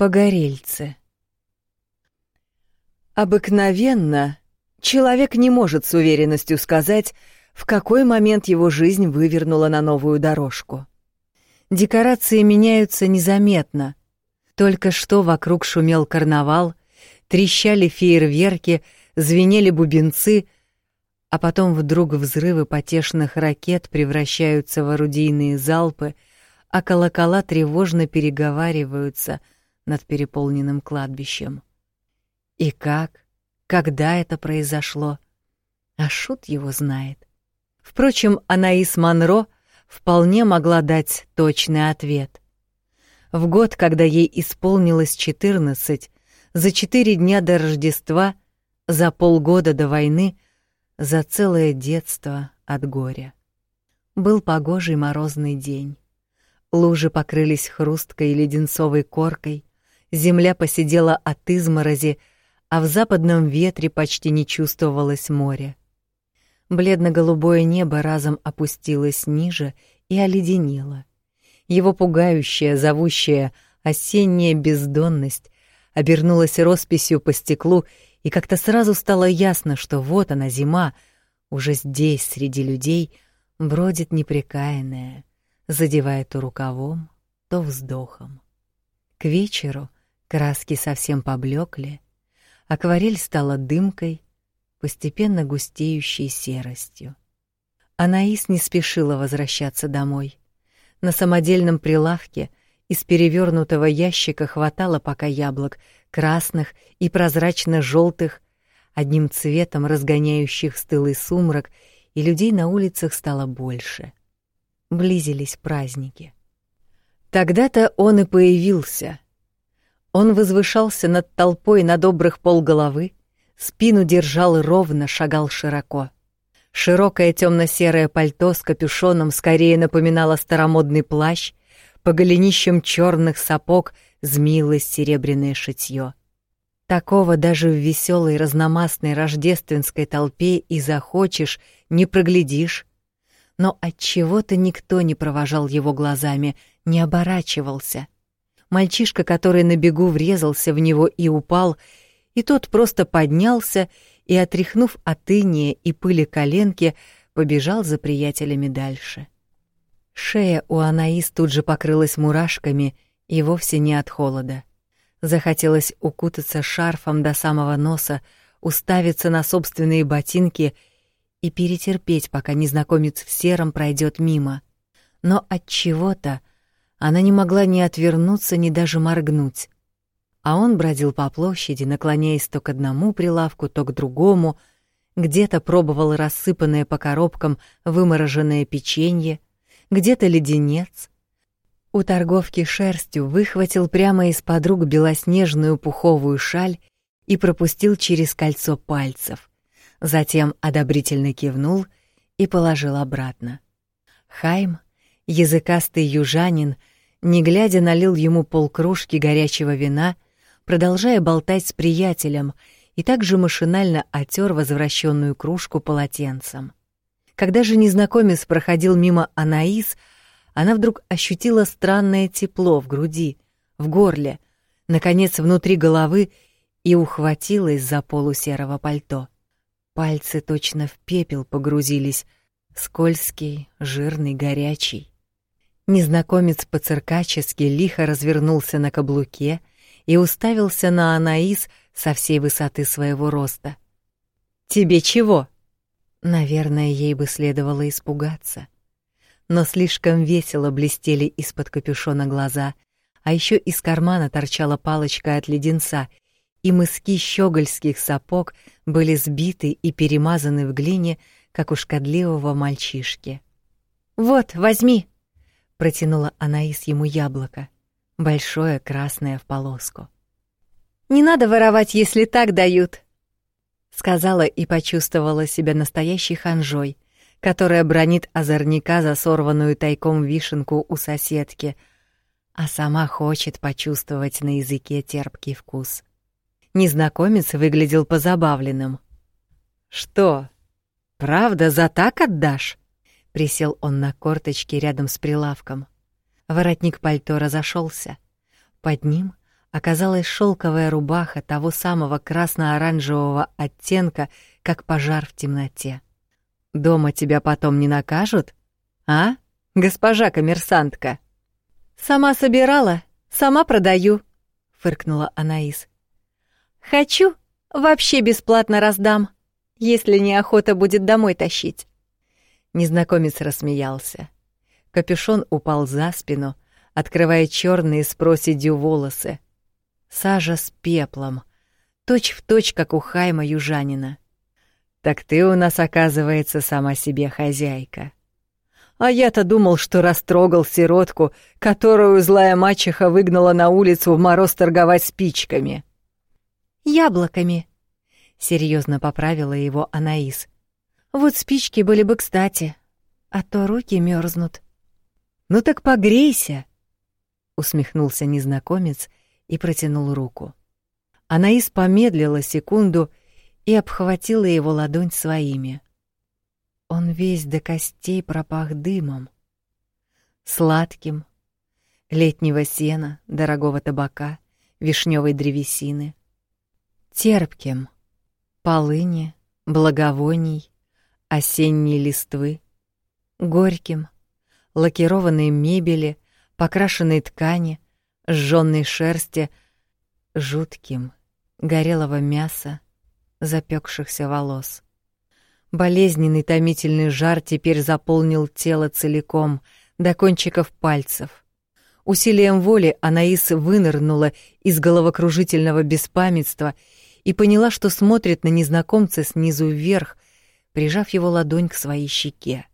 Погорельцы. Обыкновенно человек не может с уверенностью сказать, в какой момент его жизнь вывернула на новую дорожку. Декорации меняются незаметно. Только что вокруг шумел карнавал, трещали фейерверки, звенели бубенцы, а потом вдруг взрывы потешных ракет превращаются в орудийные залпы, а колокола тревожно переговариваются — над переполненным кладбищем. И как, когда это произошло, а шут его знает. Впрочем, Анаис Монро вполне могла дать точный ответ. В год, когда ей исполнилось 14, за четыре дня до Рождества, за полгода до войны, за целое детство от горя. Был погожий морозный день. Лужи покрылись хрусткой леденцовой коркой, земля посидела от изморози, а в западном ветре почти не чувствовалось моря. Бледно-голубое небо разом опустилось ниже и оледенело. Его пугающая, зовущая осенняя бездонность обернулась росписью по стеклу, и как-то сразу стало ясно, что вот она, зима, уже здесь, среди людей, бродит непрекаянная, задевая то рукавом, то вздохом. К вечеру — Краски совсем поблекли, акварель стала дымкой, постепенно густеющей серостью. Анаис не спешила возвращаться домой. На самодельном прилавке из перевернутого ящика хватало пока яблок, красных и прозрачно желтых одним цветом разгоняющих стылый сумрак, и людей на улицах стало больше. Близились праздники. Тогда-то он и появился — он возвышался над толпой на добрых полголовы, спину держал ровно, шагал широко. Широкое темно-серое пальто с капюшоном скорее напоминало старомодный плащ, по голенищам черных сапог змеилось серебряное шитье. Такого даже в веселой разномастной рождественской толпе и захочешь, не проглядишь. Но от чего то никто не провожал его глазами, не оборачивался — мальчишка, который на бегу врезался в него и упал, и тот просто поднялся и, отряхнув от иния и пыли коленки, побежал за приятелями дальше. Шея у Анаис тут же покрылась мурашками и вовсе не от холода. Захотелось укутаться шарфом до самого носа, уставиться на собственные ботинки и перетерпеть, пока незнакомец в сером пройдет мимо. Но от чего-то она не могла ни отвернуться, ни даже моргнуть. А он бродил по площади, наклоняясь то к одному прилавку, то к другому, где-то пробовал рассыпанное по коробкам вымороженное печенье, где-то леденец. У торговки шерстью выхватил прямо из-под рук белоснежную пуховую шаль и пропустил через кольцо пальцев. Затем одобрительно кивнул и положил обратно. Хайм, языкастый южанин, не глядя налил ему полкружки горячего вина, продолжая болтать с приятелем, и также машинально отер возвращенную кружку полотенцем. Когда же незнакомец проходил мимо Анаис, она вдруг ощутила странное тепло в груди, в горле, наконец внутри головы и ухватилась за полу серого пальто. Пальцы точно в пепел погрузились, скользкий, жирный, горячий. Незнакомец по-циркачески лихо развернулся на каблуке и уставился на Анаис со всей высоты своего роста. «Тебе чего?» Наверное, ей бы следовало испугаться. Но слишком весело блестели из-под капюшона глаза, а еще из кармана торчала палочка от леденца, и мыски щегольских сапог были сбиты и перемазаны в глине, как у шкодливого мальчишки. «Вот, возьми!» Протянула Анаис ему яблоко, большое красное в полоску. «Не надо воровать, если так дают», — сказала и почувствовала себя настоящей ханжой, которая бронит озорника за сорванную тайком вишенку у соседки, а сама хочет почувствовать на языке терпкий вкус. Незнакомец выглядел позабавленным. «Что, правда за так отдашь?» Присел он на корточки рядом с прилавком. Воротник пальто разошелся. Под ним оказалась шелковая рубаха того самого красно-оранжевого оттенка, как пожар в темноте. «Дома тебя потом не накажут? А, госпожа коммерсантка?» «Сама собирала, сама продаю», — фыркнула Анаис. «Хочу, вообще бесплатно раздам, если неохота будет домой тащить». Незнакомец рассмеялся. Капюшон упал за спину, открывая черные с проседью волосы. Сажа с пеплом, точь в точь, как у Хайма южанина. «Так ты у нас, оказывается, сама себе хозяйка», а я-то думал, что растрогал сиротку, которую злая мачеха выгнала на улицу в мороз торговать спичками. Яблоками, серьезно поправила его Анаис. Вот спички были бы кстати, а то руки мерзнут. Ну так погрейся, усмехнулся незнакомец и протянул руку. Анаис помедлила секунду и обхватила его ладонь своими. Он весь до костей пропах дымом. Сладким, летнего сена, дорогого табака, вишневой древесины. Терпким, полыни, благовоний, осенней листвы. Горьким, лакированной мебели, покрашенной ткани, сжённой шерсти, жутким, горелого мяса, запекшихся волос. Болезненный томительный жар теперь заполнил тело целиком, до кончиков пальцев. Усилием воли Анаис вынырнула из головокружительного беспамятства и поняла, что смотрит на незнакомца снизу вверх, прижав его ладонь к своей щеке.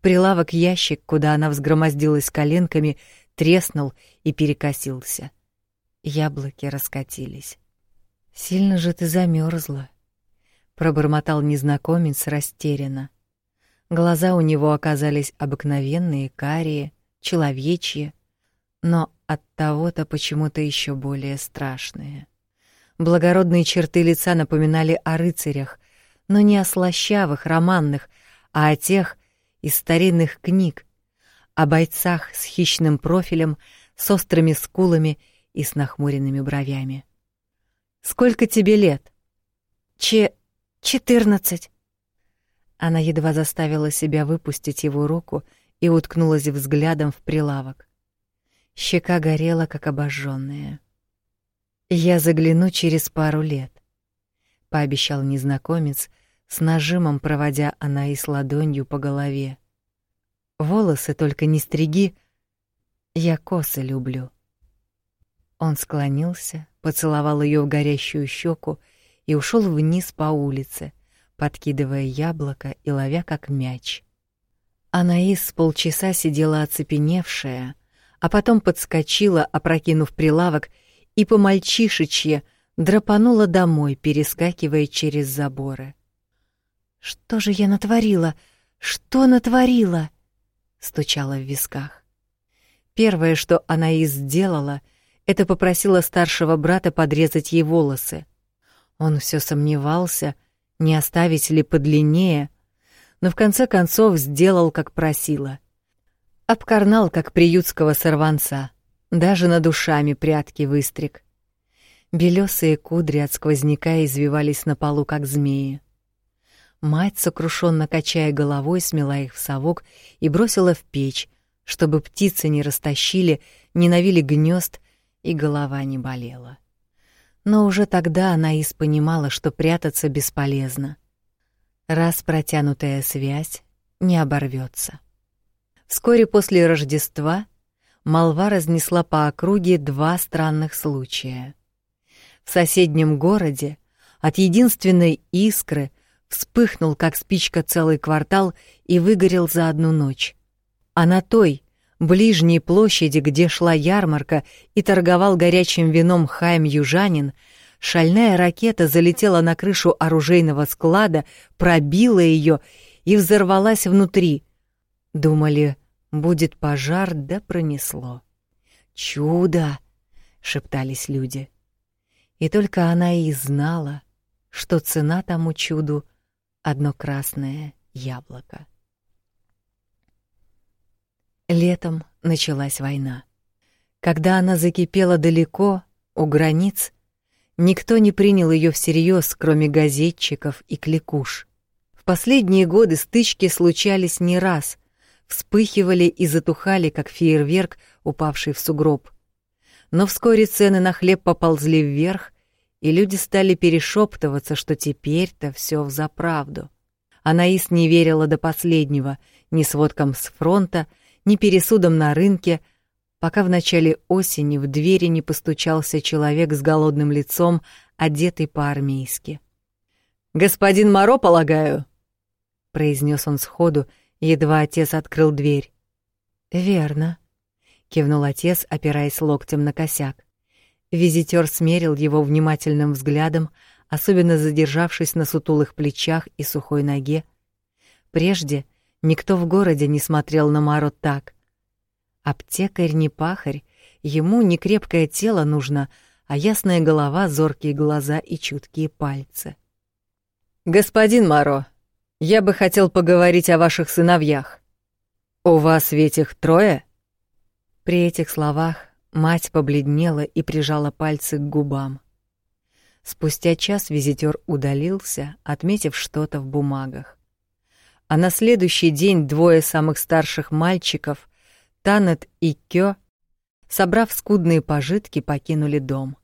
Прилавок ящик, куда она взгромоздилась коленками, треснул и перекосился. Яблоки раскатились. «Сильно же ты замерзла, пробормотал незнакомец растерянно. Глаза у него оказались обыкновенные, карие, человечьи, но от того-то почему-то еще более страшные. Благородные черты лица напоминали о рыцарях, но не о слащавых, романных, а о тех из старинных книг, о бойцах с хищным профилем, с острыми скулами и с нахмуренными бровями. «Сколько тебе лет?» «Че... «Четырнадцать». Она едва заставила себя выпустить его руку и уткнулась взглядом в прилавок. Щека горела, как обожженная. «Я загляну через пару лет», — пообещал незнакомец, с нажимом проводя Анаис ладонью по голове. «Волосы только не стриги, я косы люблю». Он склонился, поцеловал ее в горящую щеку и ушел вниз по улице, подкидывая яблоко и ловя как мяч. Анаис полчаса сидела оцепеневшая, а потом подскочила, опрокинув прилавок, и по мальчишечье драпанула домой, перескакивая через заборы. «Что же я натворила? Что натворила?» — стучала в висках. Первое, что Анаис сделала, это попросила старшего брата подрезать ей волосы. Он все сомневался, не оставить ли подлиннее, но в конце концов сделал, как просила. Обкарнал, как приютского сорванца, даже над ушами прятки выстриг. Белёсые кудри от сквозняка извивались на полу, как змеи. Мать, сокрушенно качая головой, смела их в совок и бросила в печь, чтобы птицы не растащили, не навили гнезд и голова не болела. Но уже тогда Анаис понимала, что прятаться бесполезно. Раз протянутая связь не оборвется. Вскоре после Рождества молва разнесла по округе два странных случая. В соседнем городе от единственной искры вспыхнул, как спичка, целый квартал и выгорел за одну ночь. А на той, ближней площади, где шла ярмарка и торговал горячим вином Хайм Южанин, шальная ракета залетела на крышу оружейного склада, пробила ее и взорвалась внутри. Думали, будет пожар, да пронесло. «Чудо!» — шептались люди. И только она и знала, что цена тому чуду — одно красное яблоко. Летом началась война. Когда она закипела далеко, У границ никто не принял ее всерьез, кроме газетчиков и кликуш. В последние годы стычки случались не раз, вспыхивали и затухали, как фейерверк, упавший в сугроб. Но вскоре цены на хлеб поползли вверх, и люди стали перешептываться, что теперь-то все взаправду. Анаис не верила до последнего ни сводкам с фронта, ни пересудам на рынке, пока в начале осени в двери не постучался человек с голодным лицом, одетый по-армейски. «Господин Моро, полагаю?» — произнес он сходу, едва отец открыл дверь. «Верно», — кивнул отец, опираясь локтем на косяк. Визитер смерил его внимательным взглядом, особенно задержавшись на сутулых плечах и сухой ноге. Прежде никто в городе не смотрел на Мару так. Аптекарь не пахарь, ему не крепкое тело нужно, а ясная голова, зоркие глаза и чуткие пальцы. «Господин Маро, я бы хотел поговорить о ваших сыновьях. У вас ведь их трое?» При этих словах мать побледнела и прижала пальцы к губам. Спустя час визитер удалился, отметив что-то в бумагах. А на следующий день двое самых старших мальчиков, Танет и Кё, собрав скудные пожитки, покинули дом.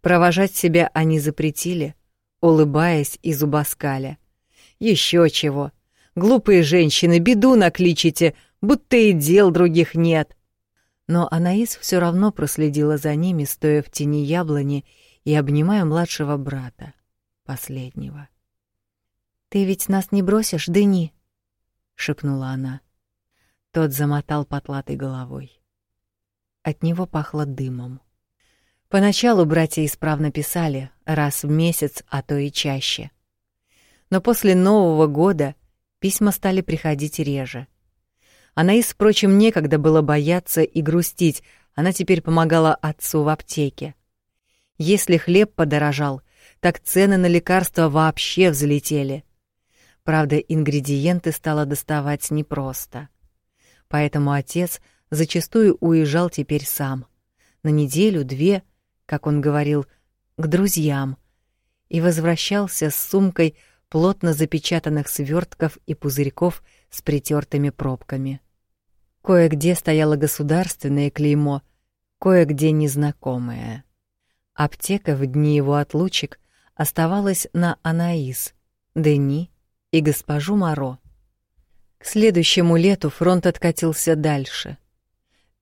Провожать себя они запретили, улыбаясь и зубоскаля. Еще чего. Глупые женщины, беду накличите, будто и дел других нет. Но Анаис все равно проследила за ними, стоя в тени яблони и обнимая младшего брата, последнего. «Ты ведь нас не бросишь, Дени?» — шепнула она. Тот замотал потлатой головой. От него пахло дымом. Поначалу братья исправно писали, раз в месяц, а то и чаще — но после Нового года письма стали приходить реже. Анаис, впрочем, некогда было бояться и грустить, она теперь помогала отцу в аптеке. Если хлеб подорожал, так цены на лекарства вообще взлетели. Правда, ингредиенты стало доставать непросто. Поэтому отец зачастую уезжал теперь сам. На неделю-две, как он говорил, к друзьям, и возвращался с сумкой плотно запечатанных свертков и пузырьков с притертыми пробками. Кое-где стояло государственное клеймо, кое-где незнакомое. Аптека в дни его отлучек оставалась на Анаис, Дени и госпожу Маро. К следующему лету фронт откатился дальше.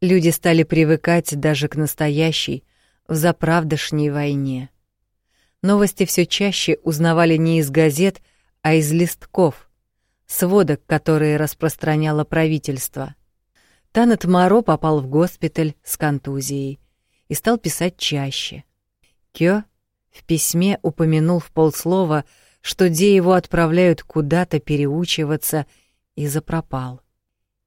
Люди стали привыкать даже к настоящей, в войне. Новости все чаще узнавали не из газет, а из листков, сводок, которые распространяло правительство. Танет Маро попал в госпиталь с контузией и стал писать чаще. Кё в письме упомянул в полслова, что Де его отправляют куда-то переучиваться, и запропал.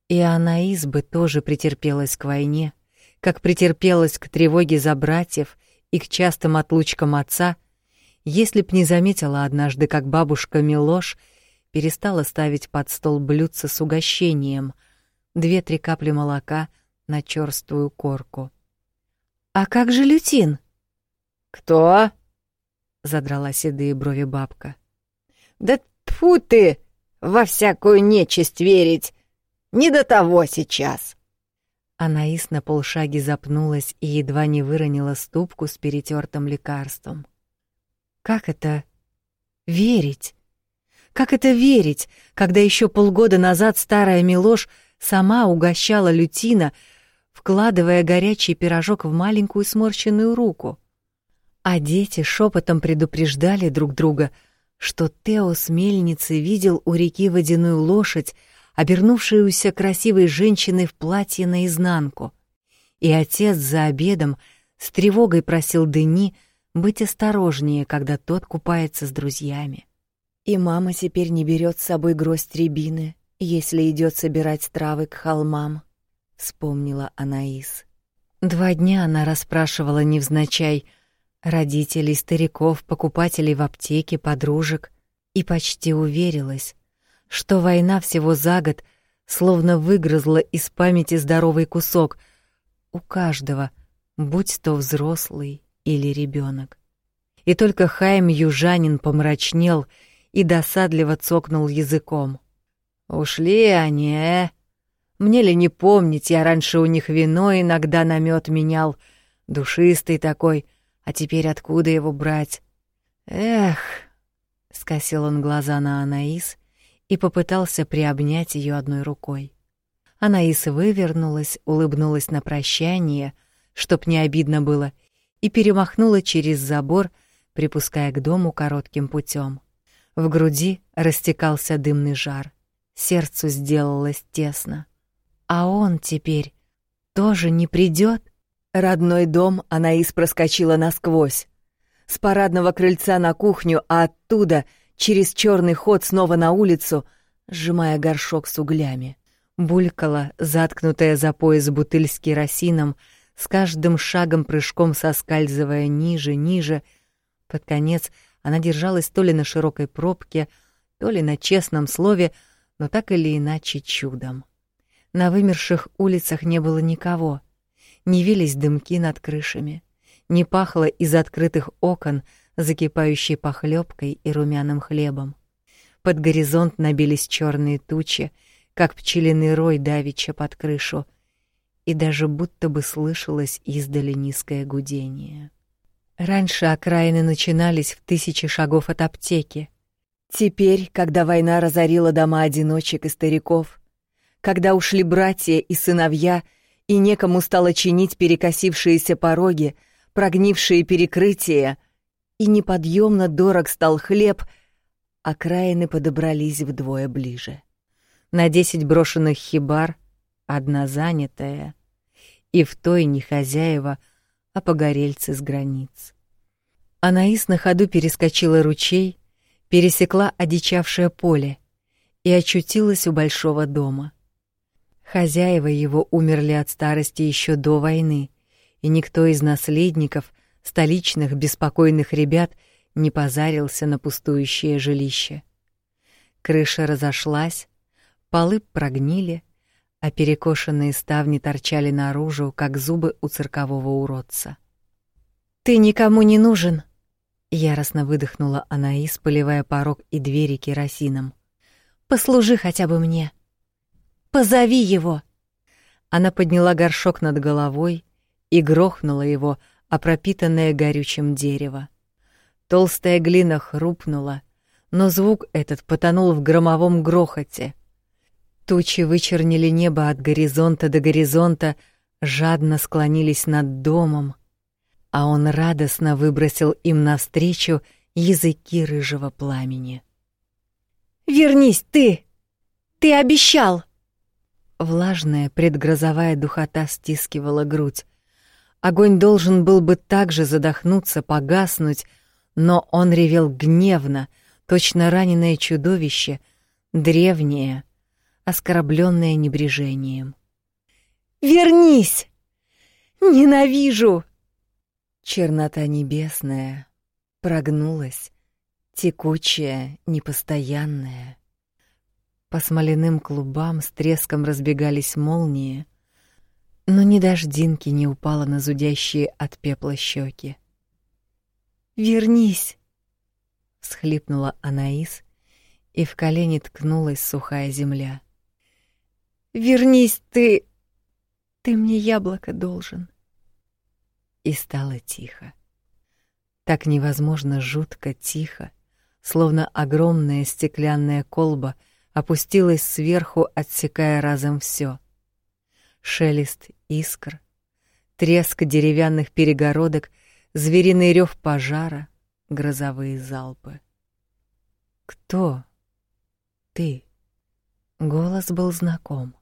И Анаис бы тоже претерпелась к войне, как претерпелась к тревоге за братьев и к частым отлучкам отца, если б не заметила однажды, как бабушка Милош перестала ставить под стол блюдце с угощением, две-три капли молока на черствую корку. «А как же лютин?» «Кто?» — задрала седые брови бабка. «Да тьфу ты! Во всякую нечисть верить! Не до того сейчас!» Анаис на полшаги запнулась и едва не выронила ступку с перетертым лекарством. Как это верить? Как это верить, когда еще полгода назад старая Милош сама угощала Лютина, вкладывая горячий пирожок в маленькую сморщенную руку? А дети шепотом предупреждали друг друга, что Тео с мельницы видел у реки водяную лошадь, обернувшуюся красивой женщиной в платье наизнанку. И отец за обедом с тревогой просил Дени — быть осторожнее, когда тот купается с друзьями. И мама теперь не берет с собой гроздь рябины, если идет собирать травы к холмам, вспомнила Анаис. Два дня она расспрашивала невзначай родителей, стариков, покупателей в аптеке, подружек и почти уверилась, что война всего за год словно выгрызла из памяти здоровый кусок у каждого, будь то взрослый или ребенок. И только Хайм южанин помрачнел досадливо цокнул языком. «Ушли они, э? Мне ли не помнить, я раньше у них вино иногда на мед менял, душистый такой, а теперь откуда его брать? Эх!» — скосил он глаза на Анаис и попытался приобнять ее одной рукой. Анаис вывернулась, улыбнулась на прощание, чтоб не обидно было, и перемахнула через забор, припуская к дому коротким путем. В груди растекался дымный жар. Сердцу сделалось тесно. А он теперь тоже не придет? Родной дом Анаис проскочила насквозь. С парадного крыльца на кухню, а оттуда через черный ход снова на улицу, сжимая горшок с углями. Булькала, заткнутая за пояс бутыль с керосином, с каждым шагом-прыжком соскальзывая ниже, ниже. Под конец она держалась то ли на широкой пробке, то ли на честном слове, но так или иначе чудом. На вымерших улицах не было никого. Не вились дымки над крышами, не пахло из открытых окон закипающей похлебкой и румяным хлебом. Под горизонт набились черные тучи, как пчелиный рой давича под крышу, и даже будто бы слышалось издали низкое гудение. Раньше окраины начинались в тысячи шагов от аптеки. Теперь, когда война разорила дома одиночек и стариков, когда ушли братья и сыновья, и некому стало чинить перекосившиеся пороги, прогнившие перекрытия, и неподъемно дорог стал хлеб, окраины подобрались вдвое ближе на десять брошенных хибар, одна занятая, и в той не хозяева, а погорельцы с границ. Анаис на ходу перескочила ручей, пересекла одичавшее поле и очутилась у большого дома. Хозяева его умерли от старости еще до войны, и никто из наследников, столичных беспокойных ребят, не позарился на пустующее жилище. Крыша разошлась, Полы прогнили, а перекошенные ставни торчали наружу, как зубы у циркового уродца. «Ты никому не нужен!» — яростно выдохнула Анаис, поливая порог и двери керосином. «Послужи хотя бы мне! Позови его!» Она подняла горшок над головой и грохнула его, о пропитанное горючим дерево. Толстая глина хрупнула, но звук этот потонул в громовом грохоте — Тучи вычернили небо от горизонта до горизонта, жадно склонились над домом, а он радостно выбросил им навстречу языки рыжего пламени. «Вернись ты! Ты обещал!» Влажная предгрозовая духота стискивала грудь. Огонь должен был бы также задохнуться, погаснуть, но он ревел гневно, точно раненое чудовище, древнее — оскорбленная небрежением. «Вернись! Ненавижу!» Чернота небесная прогнулась, текучая, непостоянная. По смоляным клубам с треском разбегались молнии, но ни дождинки не упало на зудящие от пепла щеки. «Вернись!» — всхлипнула Анаис, и в колени ткнулась сухая земля. Вернись ты! Ты мне яблоко должен. И стало тихо. Так невозможно жутко тихо, словно огромная стеклянная колба опустилась сверху, отсекая разом все. Шелест искр, треск деревянных перегородок, звериный рев пожара, грозовые залпы. Кто? Ты. Голос был знаком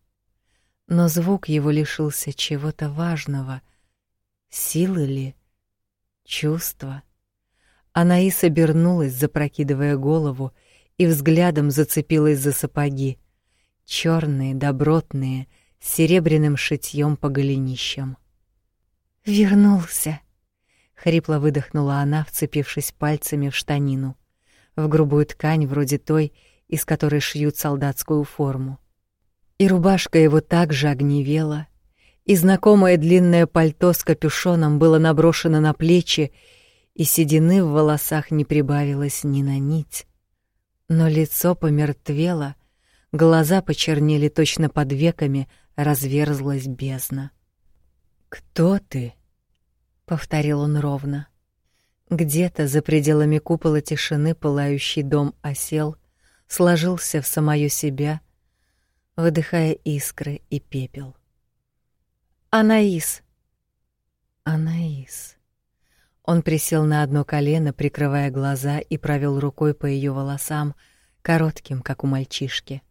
но звук его лишился чего-то важного. Силы ли? Чувства? Анаис обернулась, запрокидывая голову, и взглядом зацепилась за сапоги. черные, добротные, с серебряным шитьем по голенищам. «Вернулся!» — хрипло выдохнула она, вцепившись пальцами в штанину, в грубую ткань вроде той, из которой шьют солдатскую форму. И рубашка его также огневела, и знакомое длинное пальто с капюшоном было наброшено на плечи, и седины в волосах не прибавилось ни на нить. Но лицо помертвело, глаза почернели точно под веками, разверзлась бездна. «Кто ты?» — повторил он ровно. Где-то за пределами купола тишины пылающий дом осел, сложился в самое себя, выдыхая искры и пепел. Анаис. Анаис. Он присел на одно колено, прикрывая глаза, и провел рукой по ее волосам, коротким, как у мальчишки.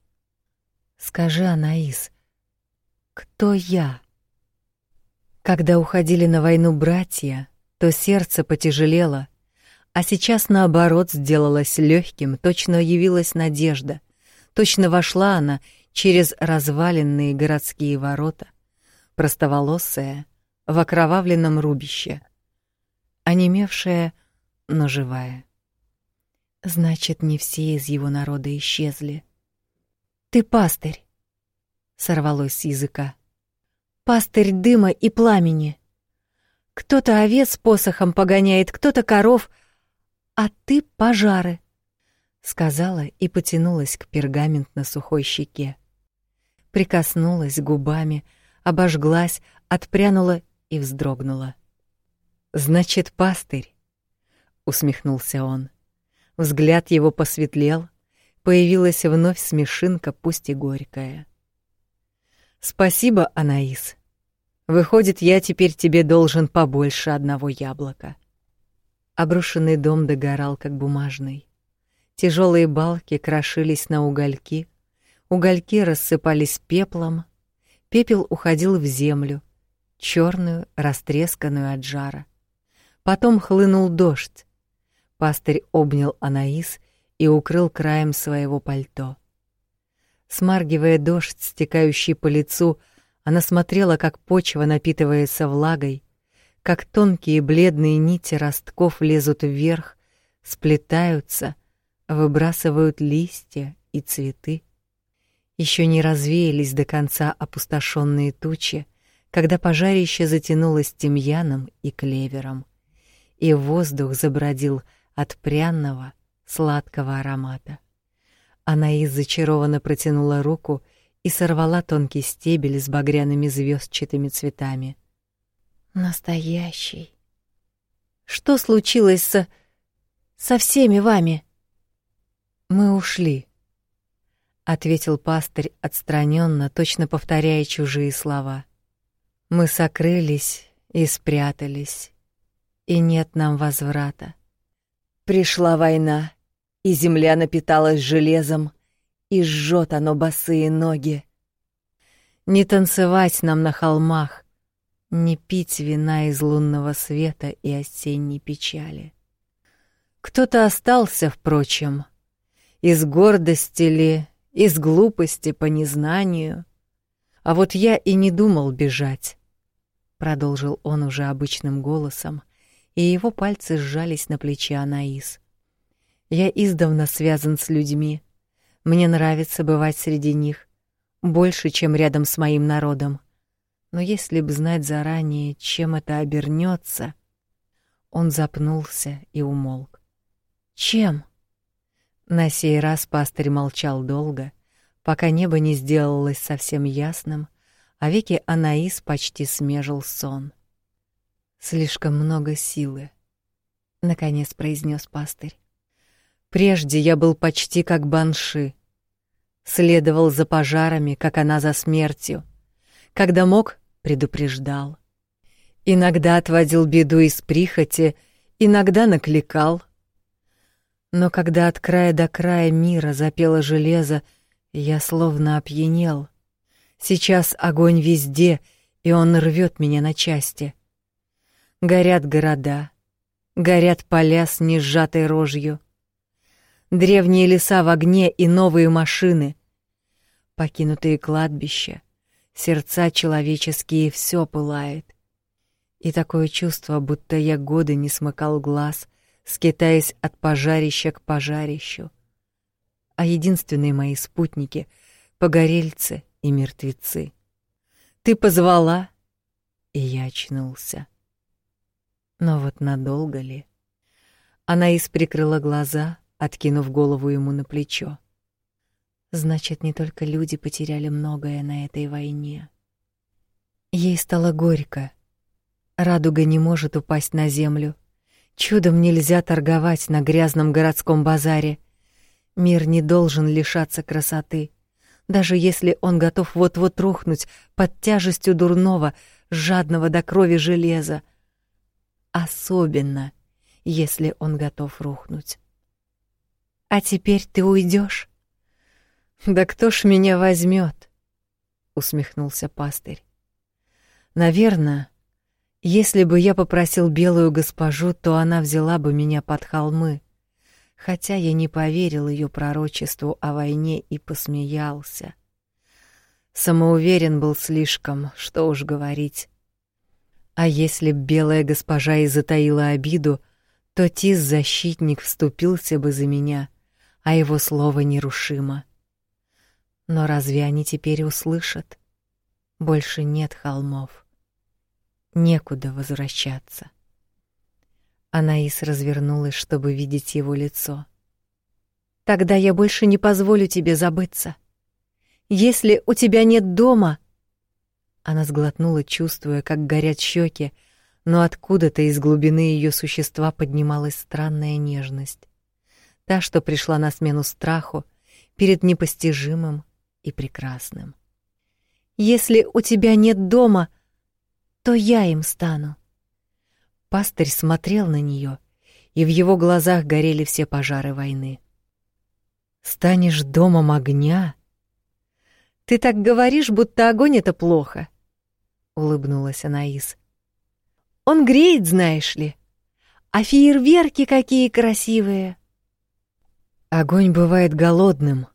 Скажи, Анаис, кто я? Когда уходили на войну братья, то сердце потяжелело, а сейчас наоборот сделалось легким, точно явилась надежда. Точно вошла она через разваленные городские ворота — простоволосая, в окровавленном рубище, онемевшая, но живая. Значит, не все из его народа исчезли. Ты пастырь, сорвалось с языка. Пастырь дыма и пламени. Кто-то овец посохом погоняет, кто-то коров, а ты пожары, сказала и потянулась к пергаментно сухой щеке. Прикоснулась губами, обожглась, отпрянула и вздрогнула. Значит, пастырь, усмехнулся он. Взгляд его посветлел, появилась вновь смешинка, пусть и горькая. Спасибо, Анаис. Выходит, я теперь тебе должен побольше одного яблока. Обрушенный дом догорал как бумажный. Тяжелые балки крошились на угольки, угольки рассыпались пеплом, Пепел уходил в землю, черную, растресканную от жара. Потом хлынул дождь. Пастырь обнял Анаис и укрыл краем своего пальто. Смаргивая дождь, стекающий по лицу, она смотрела, как почва напитывается влагой, как тонкие бледные нити ростков лезут вверх, сплетаются, выбрасывают листья и цветы. Еще не развеялись до конца опустошенные тучи, когда пожарище затянулось тимьяном и клевером, и воздух забродил от пряного, сладкого аромата. Она зачарованно протянула руку и сорвала тонкий стебель с багряными звездчатыми цветами. Настоящий. Что случилось со со всеми вами? Мы ушли ответил пастырь отстраненно, точно повторяя чужие слова. Мы сокрылись и спрятались, и нет нам возврата. Пришла война, и земля напиталась железом, и жжет оно босые ноги. Не танцевать нам на холмах, не пить вина из лунного света и осенней печали. Кто-то остался, впрочем, из гордости ли, из глупости по незнанию. А вот я и не думал бежать, продолжил он уже обычным голосом, и его пальцы сжались на плече Анаис. Я издавна связан с людьми. Мне нравится бывать среди них, больше, чем рядом с моим народом. Но если б знать заранее, чем это обернется, он запнулся и умолк. Чем? На сей раз пастырь молчал долго, пока небо не сделалось совсем ясным, а веки Анаис почти смежил сон. Слишком много силы, наконец произнес пастырь. Прежде я был почти как банши, следовал за пожарами, как она за смертью. Когда мог, предупреждал. Иногда отводил беду из прихоти, иногда накликал, но когда от края до края мира запело железо, я словно опьянел. Сейчас огонь везде, и он рвет меня на части. Горят города, горят поля с несжатой рожью. Древние леса в огне и новые машины. Покинутые кладбища, сердца человеческие, все пылает. И такое чувство, будто я годы не смыкал глаз — скитаясь от пожарища к пожарищу. А единственные мои спутники — погорельцы и мертвецы. Ты позвала, и я очнулся. Но вот надолго ли? Анаис прикрыла глаза, откинув голову ему на плечо. Значит, не только люди потеряли многое на этой войне. Ей стало горько. Радуга не может упасть на землю. Чудом нельзя торговать на грязном городском базаре. Мир не должен лишаться красоты, даже если он готов вот-вот рухнуть под тяжестью дурного, жадного до крови железа. Особенно, если он готов рухнуть. А теперь ты уйдешь? Да кто ж меня возьмет? усмехнулся пастырь. Наверное, если бы я попросил белую госпожу, то она взяла бы меня под холмы, хотя я не поверил ее пророчеству о войне и посмеялся. Самоуверен был слишком, что уж говорить. А если б белая госпожа и затаила обиду, то Тис-защитник вступился бы за меня, а его слово нерушимо. Но разве они теперь услышат? Больше нет холмов. Некуда возвращаться. Анаис развернулась, чтобы видеть его лицо. Тогда я больше не позволю тебе забыться. Если у тебя нет дома, она сглотнула, чувствуя, как горят щеки, но откуда-то из глубины ее существа поднималась странная нежность, та, что пришла на смену страху перед непостижимым и прекрасным. Если у тебя нет дома, то я им стану. Пастырь смотрел на нее, и в его глазах горели все пожары войны. Станешь домом огня? Ты так говоришь, будто огонь это плохо, улыбнулась Анаис. Он греет, знаешь ли. А фейерверки какие красивые. Огонь бывает голодным.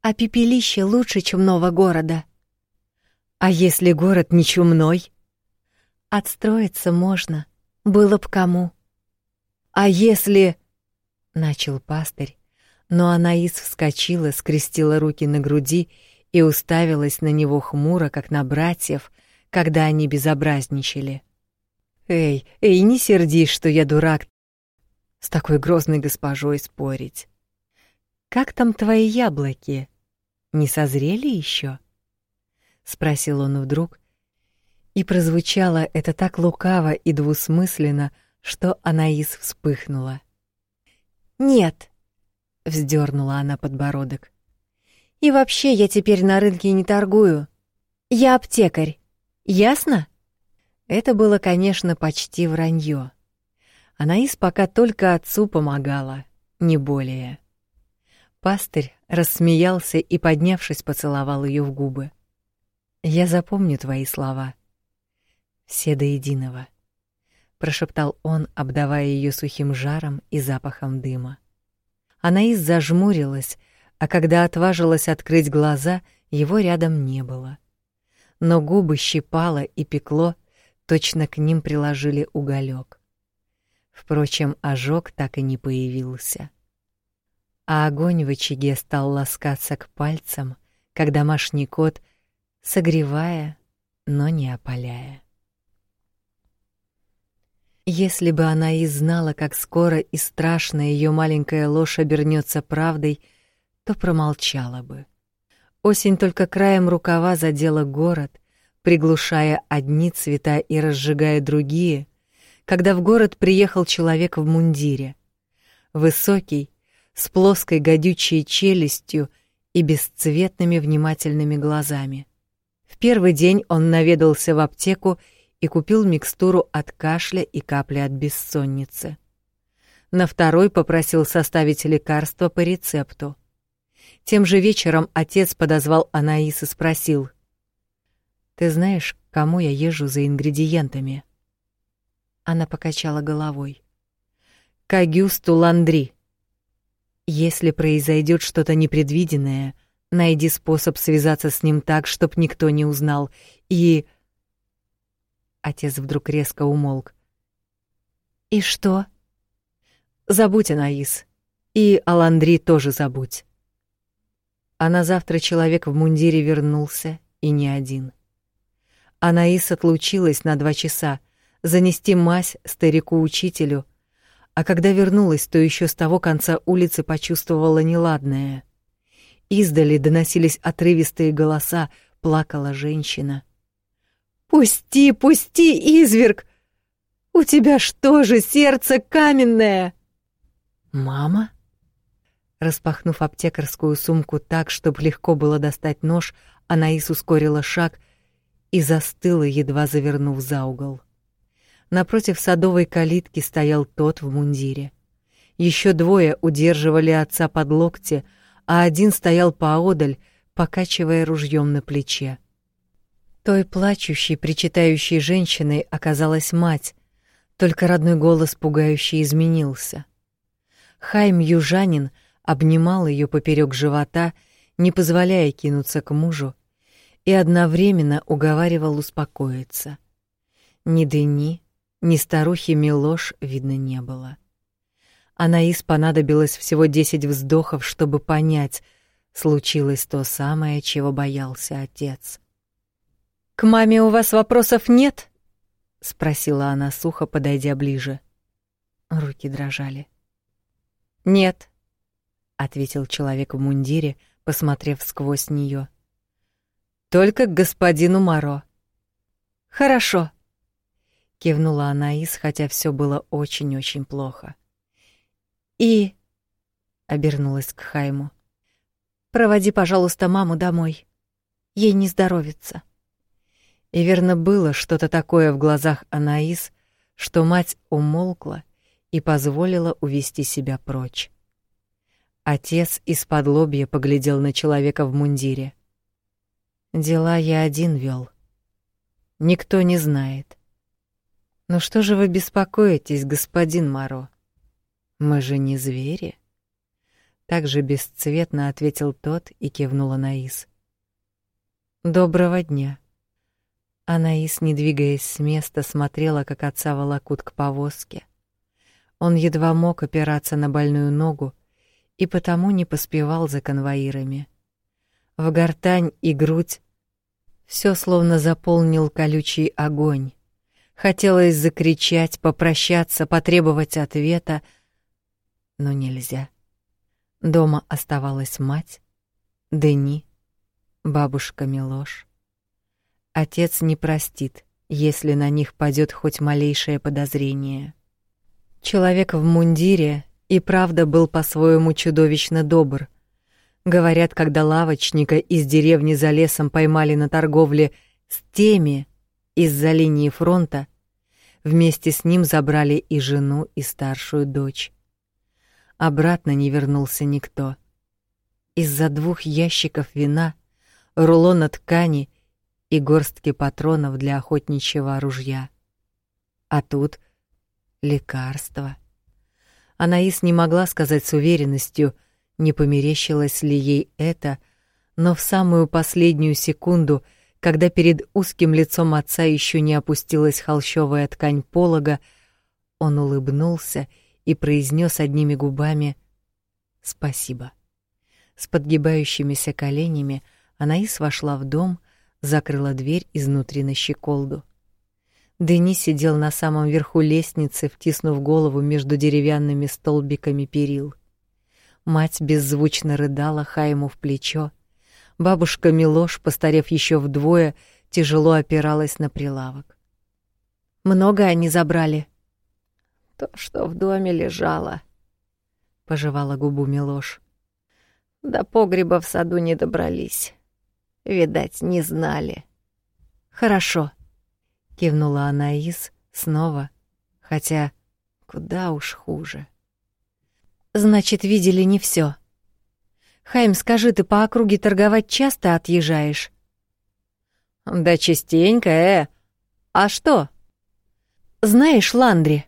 А пепелище лучше чумного города. А если город не чумной? Отстроиться можно, было б кому. А если... Начал пастырь, но Анаис вскочила, скрестила руки на груди и уставилась на него хмуро, как на братьев, когда они безобразничали. «Эй, эй, не сердись, что я дурак с такой грозной госпожой спорить. Как там твои яблоки? Не созрели еще? спросил он вдруг, и прозвучало это так лукаво и двусмысленно, что Анаис вспыхнула. Нет, вздернула она подбородок. И вообще я теперь на рынке не торгую. Я аптекарь. Ясно? Это было, конечно, почти вранье. Анаис пока только отцу помогала, не более. Пастырь рассмеялся и, поднявшись, поцеловал ее в губы. «Я запомню твои слова. Все до единого», — прошептал он, обдавая ее сухим жаром и запахом дыма. Анаис зажмурилась, а когда отважилась открыть глаза, его рядом не было но губы щипало и пекло, точно к ним приложили уголек. Впрочем, ожог так и не появился. А огонь в очаге стал ласкаться к пальцам, как домашний кот, согревая, но не опаляя. Если бы она и знала, как скоро и страшно ее маленькая ложь обернется правдой, то промолчала бы. Осень только краем рукава задела город, приглушая одни цвета и разжигая другие, когда в город приехал человек в мундире. Высокий, с плоской гадючей челюстью и бесцветными внимательными глазами. В первый день он наведался в аптеку и купил микстуру от кашля и капли от бессонницы. На второй попросил составить лекарство по рецепту — тем же вечером отец подозвал Анаис и спросил: "Ты знаешь, к кому я езжу за ингредиентами?" Она покачала головой. "К Агюсту Ландри. Если произойдет что-то непредвиденное, найди способ связаться с ним так, чтоб никто не узнал, и Отец вдруг резко умолк. И что? Забудь, Анаис. И о Ландри тоже забудь. А на завтра человек в мундире вернулся, и не один. Анаис отлучилась на два часа, занести мазь старику-учителю, а когда вернулась, то еще с того конца улицы почувствовала неладное. Издали доносились отрывистые голоса, плакала женщина. «Пусти, пусти, изверг! У тебя что же, сердце каменное?» «Мама?» Распахнув аптекарскую сумку так, чтобы легко было достать нож, Анаис ускорила шаг и застыла, едва завернув за угол. Напротив садовой калитки стоял тот в мундире. Еще двое удерживали отца под локти, а один стоял поодаль, покачивая ружьем на плече. Той плачущей, причитающей женщиной оказалась мать, только родной голос пугающе изменился. Хайм Южанин обнимал ее поперек живота, не позволяя кинуться к мужу, и одновременно уговаривал успокоиться. Ни Дени, ни старухи Милош видно не было. Анаис понадобилось всего десять вздохов, чтобы понять, случилось то самое, чего боялся отец. «К маме у вас вопросов нет?» — спросила она сухо, подойдя ближе. Руки дрожали. «Нет», — ответил человек в мундире, посмотрев сквозь нее. «Только к господину Маро». «Хорошо», кивнула Анаис, хотя все было очень-очень плохо. И обернулась к Хайму. Проводи, пожалуйста, маму домой. Ей не здоровится. И верно было что-то такое в глазах Анаис, что мать умолкла и позволила увести себя прочь. Отец из-под лобья поглядел на человека в мундире. Дела я один вел. Никто не знает. «Ну что же вы беспокоитесь, господин Маро? Мы же не звери?» Так же бесцветно ответил тот и кивнула Наис. «Доброго дня». Анаис, не двигаясь с места, смотрела, как отца волокут к повозке. Он едва мог опираться на больную ногу и потому не поспевал за конвоирами. В гортань и грудь все словно заполнил колючий огонь. Хотелось закричать, попрощаться, потребовать ответа, но нельзя. Дома оставалась мать, Дени, бабушка Милош. Отец не простит, если на них падет хоть малейшее подозрение. Человек в мундире и правда был по-своему чудовищно добр. Говорят, когда лавочника из деревни за лесом поймали на торговле с теми, из-за линии фронта, вместе с ним забрали и жену, и старшую дочь. Обратно не вернулся никто. Из-за двух ящиков вина, рулона ткани и горстки патронов для охотничьего ружья. А тут лекарство. Анаис не могла сказать с уверенностью, не померещилось ли ей это, но в самую последнюю секунду — когда перед узким лицом отца еще не опустилась холщовая ткань полога, он улыбнулся и произнес одними губами «Спасибо». С подгибающимися коленями Анаис вошла в дом, закрыла дверь изнутри на щеколду. Дени сидел на самом верху лестницы, втиснув голову между деревянными столбиками перил. Мать беззвучно рыдала Хайму в плечо, Бабушка Милош, постарев еще вдвое, тяжело опиралась на прилавок. Много они забрали. То, что в доме лежало, пожевала губу Милош. До погреба в саду не добрались. Видать, не знали. Хорошо, кивнула Анаис снова, хотя куда уж хуже. Значит, видели не все. Хайм, скажи, ты по округе торговать часто отъезжаешь? Да частенько, э. А что? Знаешь Ландри?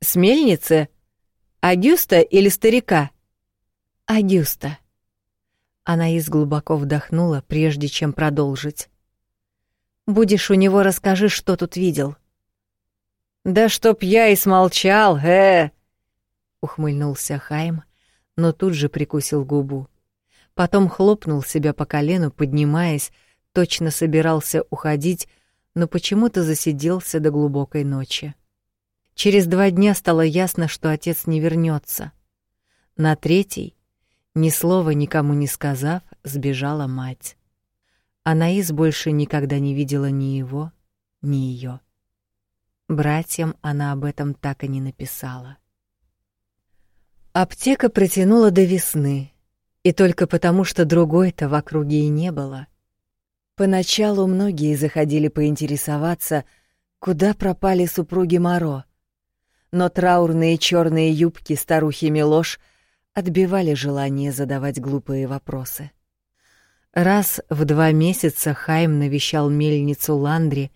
С мельницы? Агюста или старика? Агюста. Анаис глубоко вдохнула, прежде чем продолжить. Будешь у него, расскажи, что тут видел. Да чтоб я и смолчал, э! Ухмыльнулся Хайм, но тут же прикусил губу. Потом хлопнул себя по колену, поднимаясь, точно собирался уходить, но почему-то засиделся до глубокой ночи. Через два дня стало ясно, что отец не вернется. На третий, ни слова никому не сказав, сбежала мать. Анаис больше никогда не видела ни его, ни ее. Братьям она об этом так и не написала. Аптека протянула до весны, и только потому, что другой-то в округе и не было. Поначалу многие заходили поинтересоваться, куда пропали супруги Моро, но траурные черные юбки старухи Милош отбивали желание задавать глупые вопросы. Раз в два месяца Хайм навещал мельницу Ландри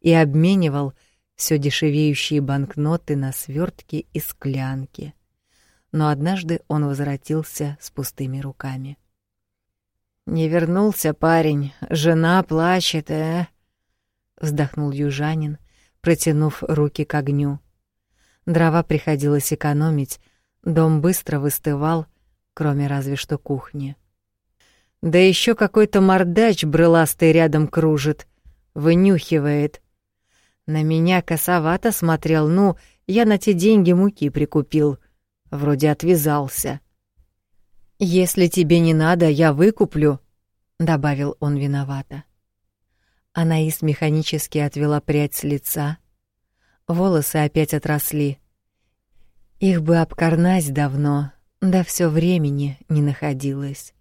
и обменивал все дешевеющие банкноты на свертки и склянки. Но однажды он возвратился с пустыми руками. «Не вернулся парень, жена плачет, э?» — вздохнул южанин, протянув руки к огню. Дрова приходилось экономить, дом быстро выстывал, кроме разве что кухни. Да еще какой-то мордач брыластый рядом кружит, вынюхивает. На меня косовато смотрел, ну, я на те деньги муки прикупил. Вроде отвязался. «Если тебе не надо, я выкуплю», — добавил он виновато. Анаис механически отвела прядь с лица. Волосы опять отросли. Их бы обкорнать давно, да все времени не находилось.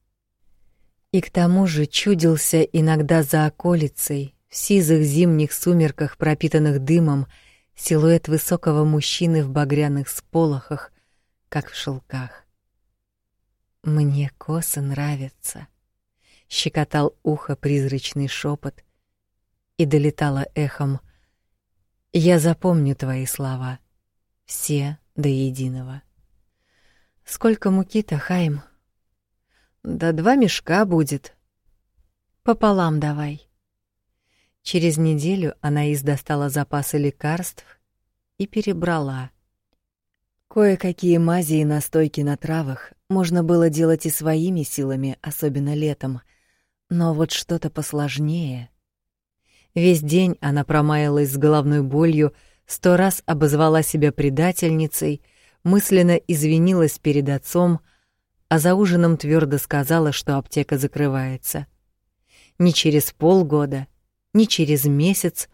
И к тому же чудился иногда за околицей, в сизых зимних сумерках, пропитанных дымом, силуэт высокого мужчины в багряных сполохах, как в шелках. «Мне косы нравятся», — щекотал ухо призрачный шепот, и долетало эхом. «Я запомню твои слова, все до единого». «Сколько муки-то, Хайм?» Да два мешка будет. Пополам давай. Через неделю она издостала запасы лекарств и перебрала. Кое-какие мази и настойки на травах можно было делать и своими силами, особенно летом. Но вот что-то посложнее. Весь день она промаялась с головной болью, сто раз обозвала себя предательницей, мысленно извинилась перед отцом — а за ужином твердо сказала, что аптека закрывается. Не через полгода, не через месяц,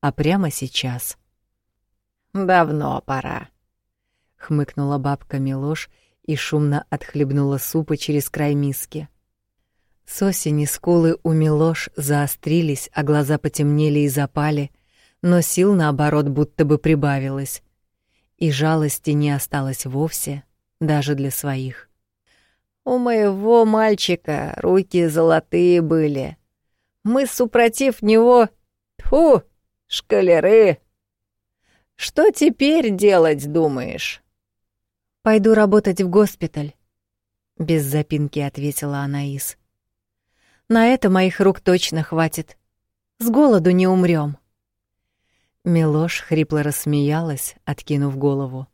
а прямо сейчас. «Давно пора», — хмыкнула бабка Милош и шумно отхлебнула супа через край миски. С осени скулы у Милош заострились, а глаза потемнели и запали, но сил, наоборот, будто бы прибавилось. И жалости не осталось вовсе, даже для своих. У моего мальчика руки золотые были. Мы, супротив него... Фу, шкалеры! Что теперь делать, думаешь? Пойду работать в госпиталь, без запинки ответила Анаис. На это моих рук точно хватит. С голоду не умрем. Милош хрипло рассмеялась, откинув голову.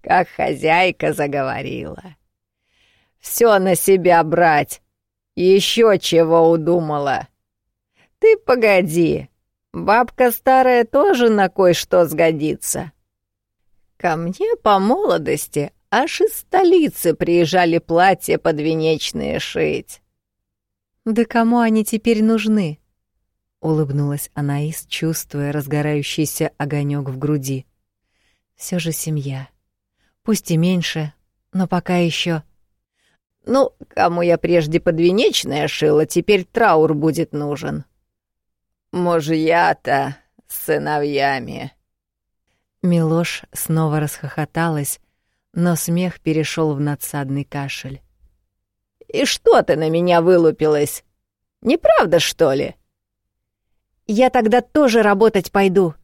Как хозяйка заговорила все на себя брать. Еще чего удумала. Ты погоди, бабка старая тоже на кое-что сгодится. Ко мне по молодости аж из столицы приезжали платья подвенечные шить. Да кому они теперь нужны? Улыбнулась Анаис, чувствуя разгорающийся огонек в груди. Все же семья. Пусть и меньше, но пока еще ну, кому я прежде подвенечное шила, теперь траур будет нужен. Мужья-то с сыновьями. Милош снова расхохоталась, но смех перешел в надсадный кашель. «И что ты на меня вылупилась? Неправда, что ли?» «Я тогда тоже работать пойду»,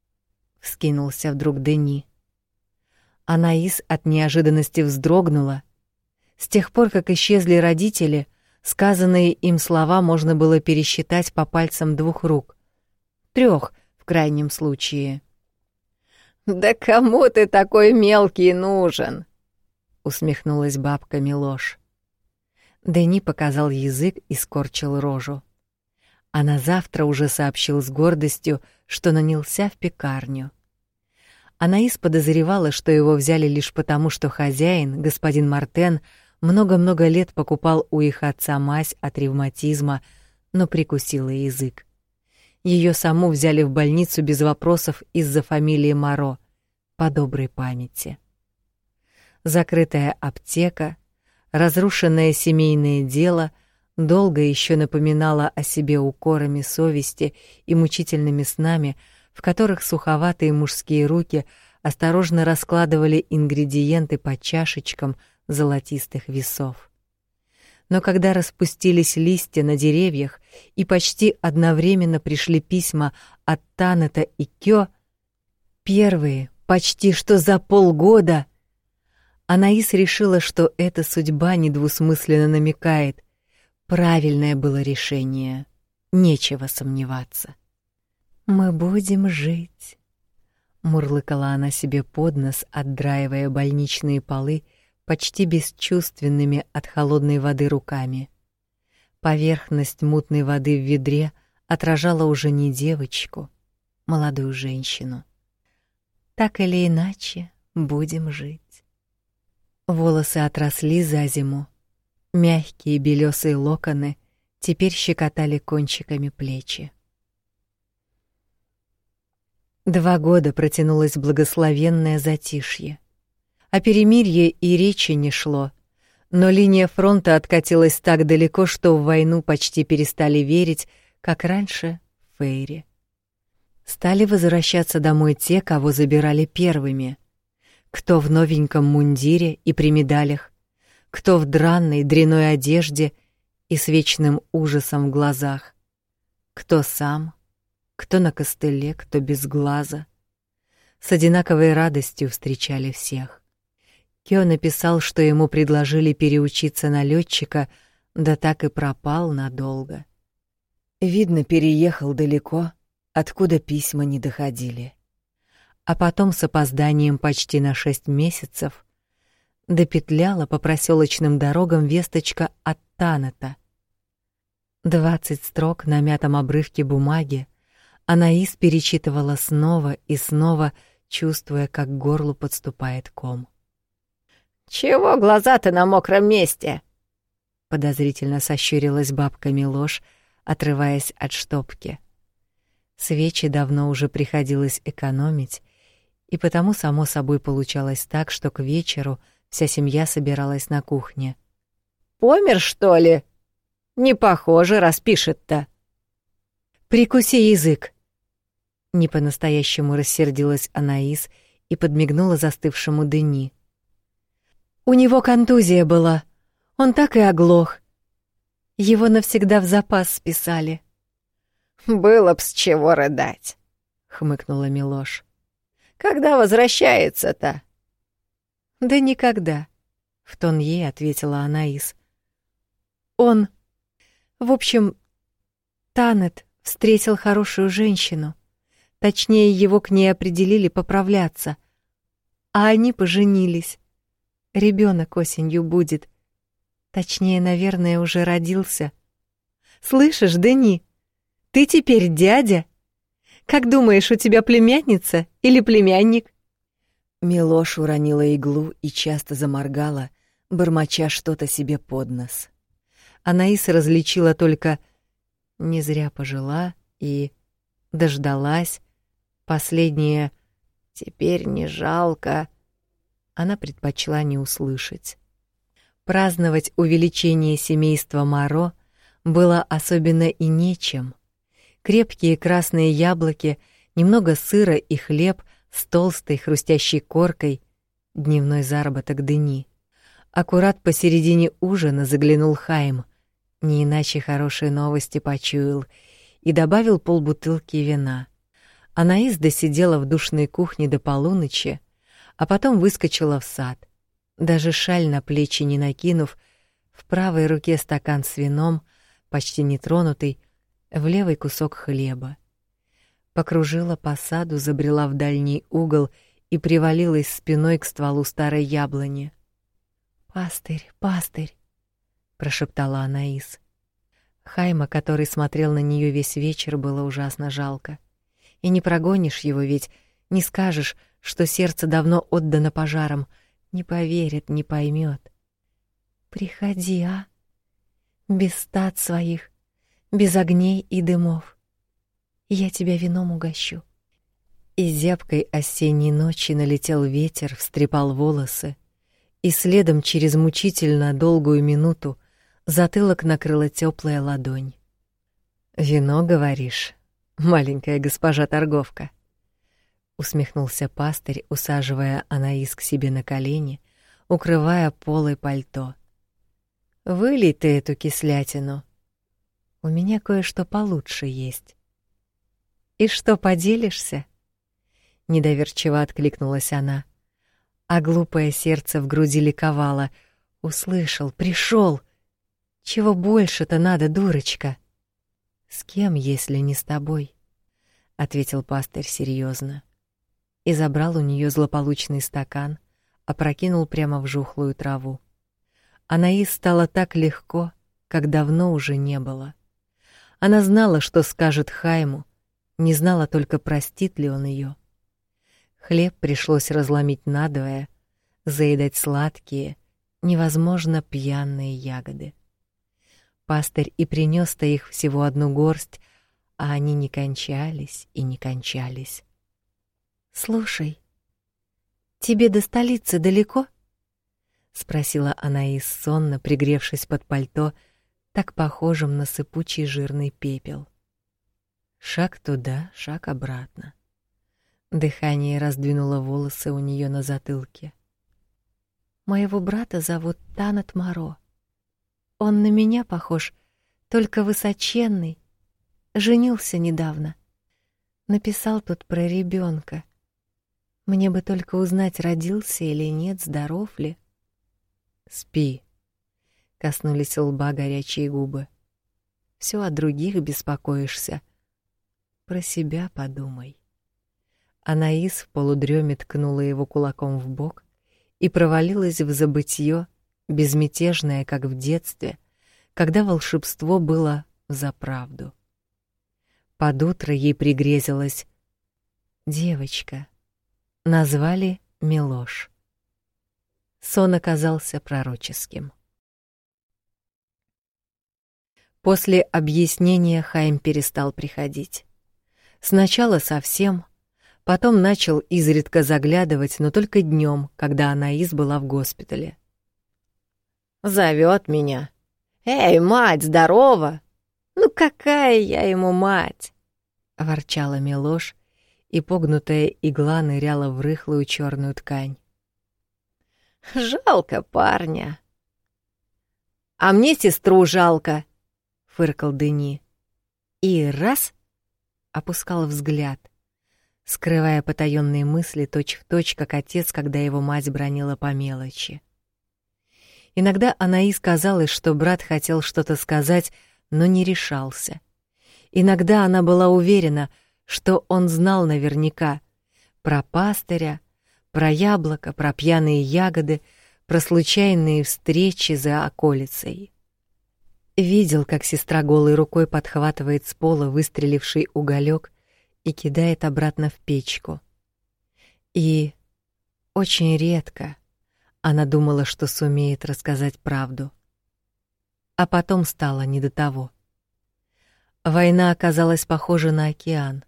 — вскинулся вдруг Дени. Анаис от неожиданности вздрогнула, с тех пор, как исчезли родители, сказанные им слова можно было пересчитать по пальцам двух рук. Трех, в крайнем случае. «Да кому ты такой мелкий нужен?» — усмехнулась бабка Милош. Дени показал язык и скорчил рожу. А на завтра уже сообщил с гордостью, что нанялся в пекарню. Анаис подозревала, что его взяли лишь потому, что хозяин, господин Мартен, много-много лет покупал у их отца мазь от ревматизма, но прикусила язык. Ее саму взяли в больницу без вопросов из-за фамилии Маро, по доброй памяти. Закрытая аптека, разрушенное семейное дело долго еще напоминало о себе укорами совести и мучительными снами, в которых суховатые мужские руки осторожно раскладывали ингредиенты по чашечкам золотистых весов. Но когда распустились листья на деревьях и почти одновременно пришли письма от Танета и Кё, первые, почти что за полгода, Анаис решила, что эта судьба недвусмысленно намекает. Правильное было решение, нечего сомневаться. «Мы будем жить», — мурлыкала она себе под нос, отдраивая больничные полы почти бесчувственными от холодной воды руками. Поверхность мутной воды в ведре отражала уже не девочку, молодую женщину. Так или иначе, будем жить. Волосы отросли за зиму. Мягкие белесые локоны теперь щекотали кончиками плечи. Два года протянулось благословенное затишье. О перемирье и речи не шло, но линия фронта откатилась так далеко, что в войну почти перестали верить, как раньше в Фейре. Стали возвращаться домой те, кого забирали первыми. Кто в новеньком мундире и при медалях, кто в дранной дряной одежде и с вечным ужасом в глазах, кто сам, кто на костыле, кто без глаза. С одинаковой радостью встречали всех. Кё написал, что ему предложили переучиться на летчика, да так и пропал надолго. Видно, переехал далеко, откуда письма не доходили. А потом с опозданием почти на шесть месяцев допетляла по проселочным дорогам весточка от Танета. Двадцать строк на мятом обрывке бумаги Анаис перечитывала снова и снова, чувствуя, как к горлу подступает ком. «Чего глаза-то на мокром месте?» Подозрительно сощурилась бабка Милош, отрываясь от штопки. Свечи давно уже приходилось экономить, и потому само собой получалось так, что к вечеру вся семья собиралась на кухне. «Помер, что ли? Не похоже, распишет-то». «Прикуси язык!» Не по-настоящему рассердилась Анаис и подмигнула застывшему Дени. У него контузия была. Он так и оглох. Его навсегда в запас списали. Было б с чего рыдать, хмыкнула Милош. Когда возвращается-то? Да никогда, в тон ей ответила Анаис. Он, в общем, Танет встретил хорошую женщину. Точнее, его к ней определили поправляться. А они поженились. Ребенок осенью будет. Точнее, наверное, уже родился. Слышишь, Дени? Ты теперь дядя? Как думаешь, у тебя племянница или племянник? Милош уронила иглу и часто заморгала, бормоча что-то себе под нос. Анаис различила только «не зря пожила» и «дождалась». Последнее «теперь не жалко» она предпочла не услышать. Праздновать увеличение семейства Маро было особенно и нечем. Крепкие красные яблоки, немного сыра и хлеб с толстой хрустящей коркой, дневной заработок дыни. Аккурат посередине ужина заглянул Хайм, не иначе хорошие новости почуял, и добавил полбутылки вина. Анаис досидела в душной кухне до полуночи, а потом выскочила в сад. Даже шаль на плечи не накинув, в правой руке стакан с вином, почти нетронутый, в левой кусок хлеба. Покружила по саду, забрела в дальний угол и привалилась спиной к стволу старой яблони. «Пастырь, пастырь!» — прошептала Анаис. Хайма, который смотрел на нее весь вечер, было ужасно жалко. И не прогонишь его ведь, не скажешь, что сердце давно отдано пожарам, не поверит, не поймет. Приходи, а? Без стад своих, без огней и дымов. Я тебя вином угощу. И зябкой осенней ночи налетел ветер, встрепал волосы, и следом через мучительно долгую минуту затылок накрыла теплая ладонь. «Вино, говоришь, маленькая госпожа торговка?» Усмехнулся пастырь, усаживая Анаис к себе на колени, укрывая полой пальто. «Вылей ты эту кислятину. У меня кое-что получше есть». «И что, поделишься?» Недоверчиво откликнулась она. А глупое сердце в груди ликовало. Услышал, пришел. Чего больше-то надо, дурочка? С кем, если не с тобой? ответил пастырь серьезно и забрал у нее злополучный стакан, опрокинул прямо в жухлую траву. Анаис стало так легко, как давно уже не было. Она знала, что скажет Хайму, не знала только, простит ли он ее. Хлеб пришлось разломить надвое, заедать сладкие, невозможно пьяные ягоды. Пастырь и принес-то их всего одну горсть, а они не кончались и не кончались. «Слушай, тебе до столицы далеко?» — спросила она из сонно, пригревшись под пальто, так похожим на сыпучий жирный пепел. Шаг туда, шаг обратно. Дыхание раздвинуло волосы у нее на затылке. Моего брата зовут Танат Маро. Он на меня похож, только высоченный. Женился недавно. Написал тут про ребенка. Мне бы только узнать, родился или нет, здоров ли. Спи. Коснулись лба горячие губы. Все о других беспокоишься. Про себя подумай. Анаис в полудреме ткнула его кулаком в бок и провалилась в забытье, безмятежное, как в детстве, когда волшебство было за правду. Под утро ей пригрезилась девочка. Назвали Милош. Сон оказался пророческим. После объяснения Хайм перестал приходить. Сначала совсем, Потом начал изредка заглядывать, но только днем, когда Анаис была в госпитале. Зовет меня. «Эй, мать, здорово!» «Ну какая я ему мать?» — ворчала Милош, и погнутая игла ныряла в рыхлую черную ткань. «Жалко парня». «А мне сестру жалко», — фыркал Дени. И раз — опускал взгляд — скрывая потаённые мысли точь-в-точь, точь, как отец, когда его мать бронила по мелочи. Иногда Анаис казалось, что брат хотел что-то сказать, но не решался. Иногда она была уверена, что он знал наверняка про пастыря, про яблоко, про пьяные ягоды, про случайные встречи за околицей. Видел, как сестра голой рукой подхватывает с пола выстреливший уголек и кидает обратно в печку. И очень редко она думала, что сумеет рассказать правду. А потом стало не до того. Война оказалась похожа на океан.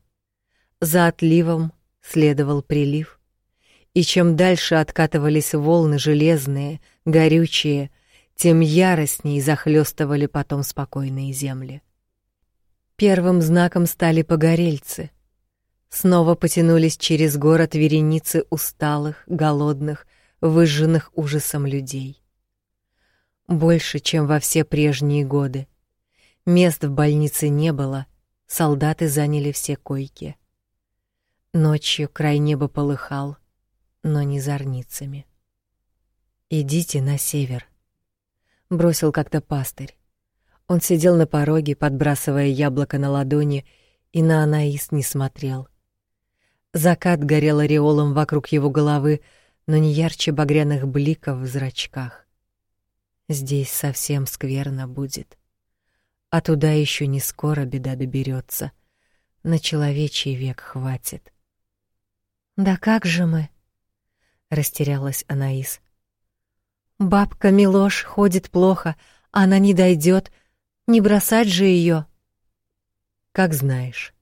За отливом следовал прилив, и чем дальше откатывались волны железные, горючие, тем яростней захлестывали потом спокойные земли. Первым знаком стали погорельцы, Снова потянулись через город вереницы усталых, голодных, выжженных ужасом людей. Больше, чем во все прежние годы. Мест в больнице не было, солдаты заняли все койки. Ночью край неба полыхал, но не зорницами. «Идите на север», — бросил как-то пастырь. Он сидел на пороге, подбрасывая яблоко на ладони, и на Анаис не смотрел — Закат горел ореолом вокруг его головы, но не ярче багряных бликов в зрачках. Здесь совсем скверно будет. А туда еще не скоро беда доберется. На человечий век хватит. Да как же мы? растерялась Анаис. Бабка Милош ходит плохо, она не дойдет, не бросать же ее. Как знаешь,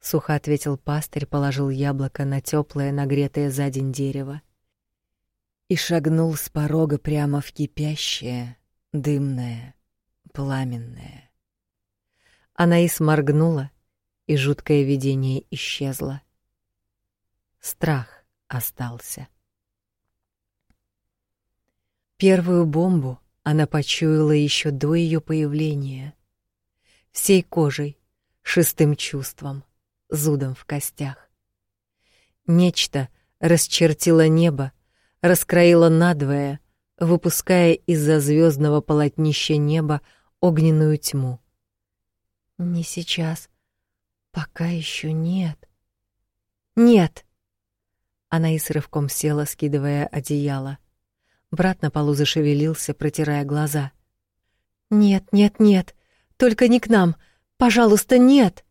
сухо ответил пастырь, положил яблоко на теплое, нагретое за день дерево и шагнул с порога прямо в кипящее, дымное, пламенное. Анаис моргнула, и жуткое видение исчезло. Страх остался. Первую бомбу она почуяла еще до ее появления. Всей кожей, шестым чувством, зудом в костях. Нечто расчертило небо, раскроило надвое, выпуская из-за звездного полотнища неба огненную тьму. Не сейчас. Пока еще нет. Нет. Она и с рывком села, скидывая одеяло. Брат на полу зашевелился, протирая глаза. Нет, нет, нет. Только не к нам. Пожалуйста, нет.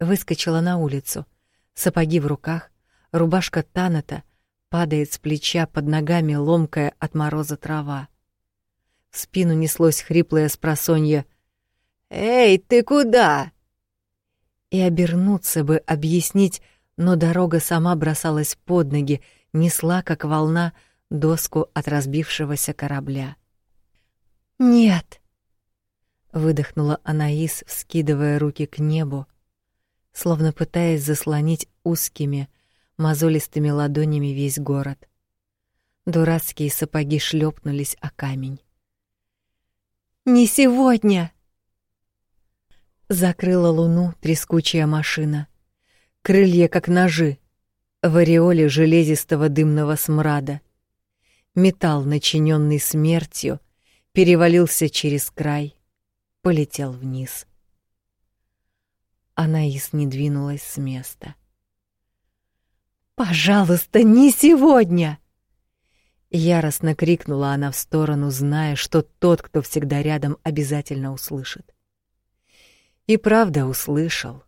Выскочила на улицу. Сапоги в руках, рубашка Таната падает с плеча под ногами ломкая от мороза трава. В спину неслось хриплое спросонье: "Эй, ты куда?" И обернуться бы, объяснить, но дорога сама бросалась под ноги, несла как волна доску от разбившегося корабля. "Нет", выдохнула Анаис, вскидывая руки к небу, словно пытаясь заслонить узкими мозолистыми ладонями весь город. Дурацкие сапоги шлепнулись о камень. Не сегодня. Закрыла луну трескучая машина. Крылья как ножи, в ореоле железистого дымного смрада. Металл, начиненный смертью, перевалился через край, полетел вниз. Анаис не двинулась с места. Пожалуйста, не сегодня. Яростно крикнула она в сторону, зная, что тот, кто всегда рядом, обязательно услышит. И правда услышал.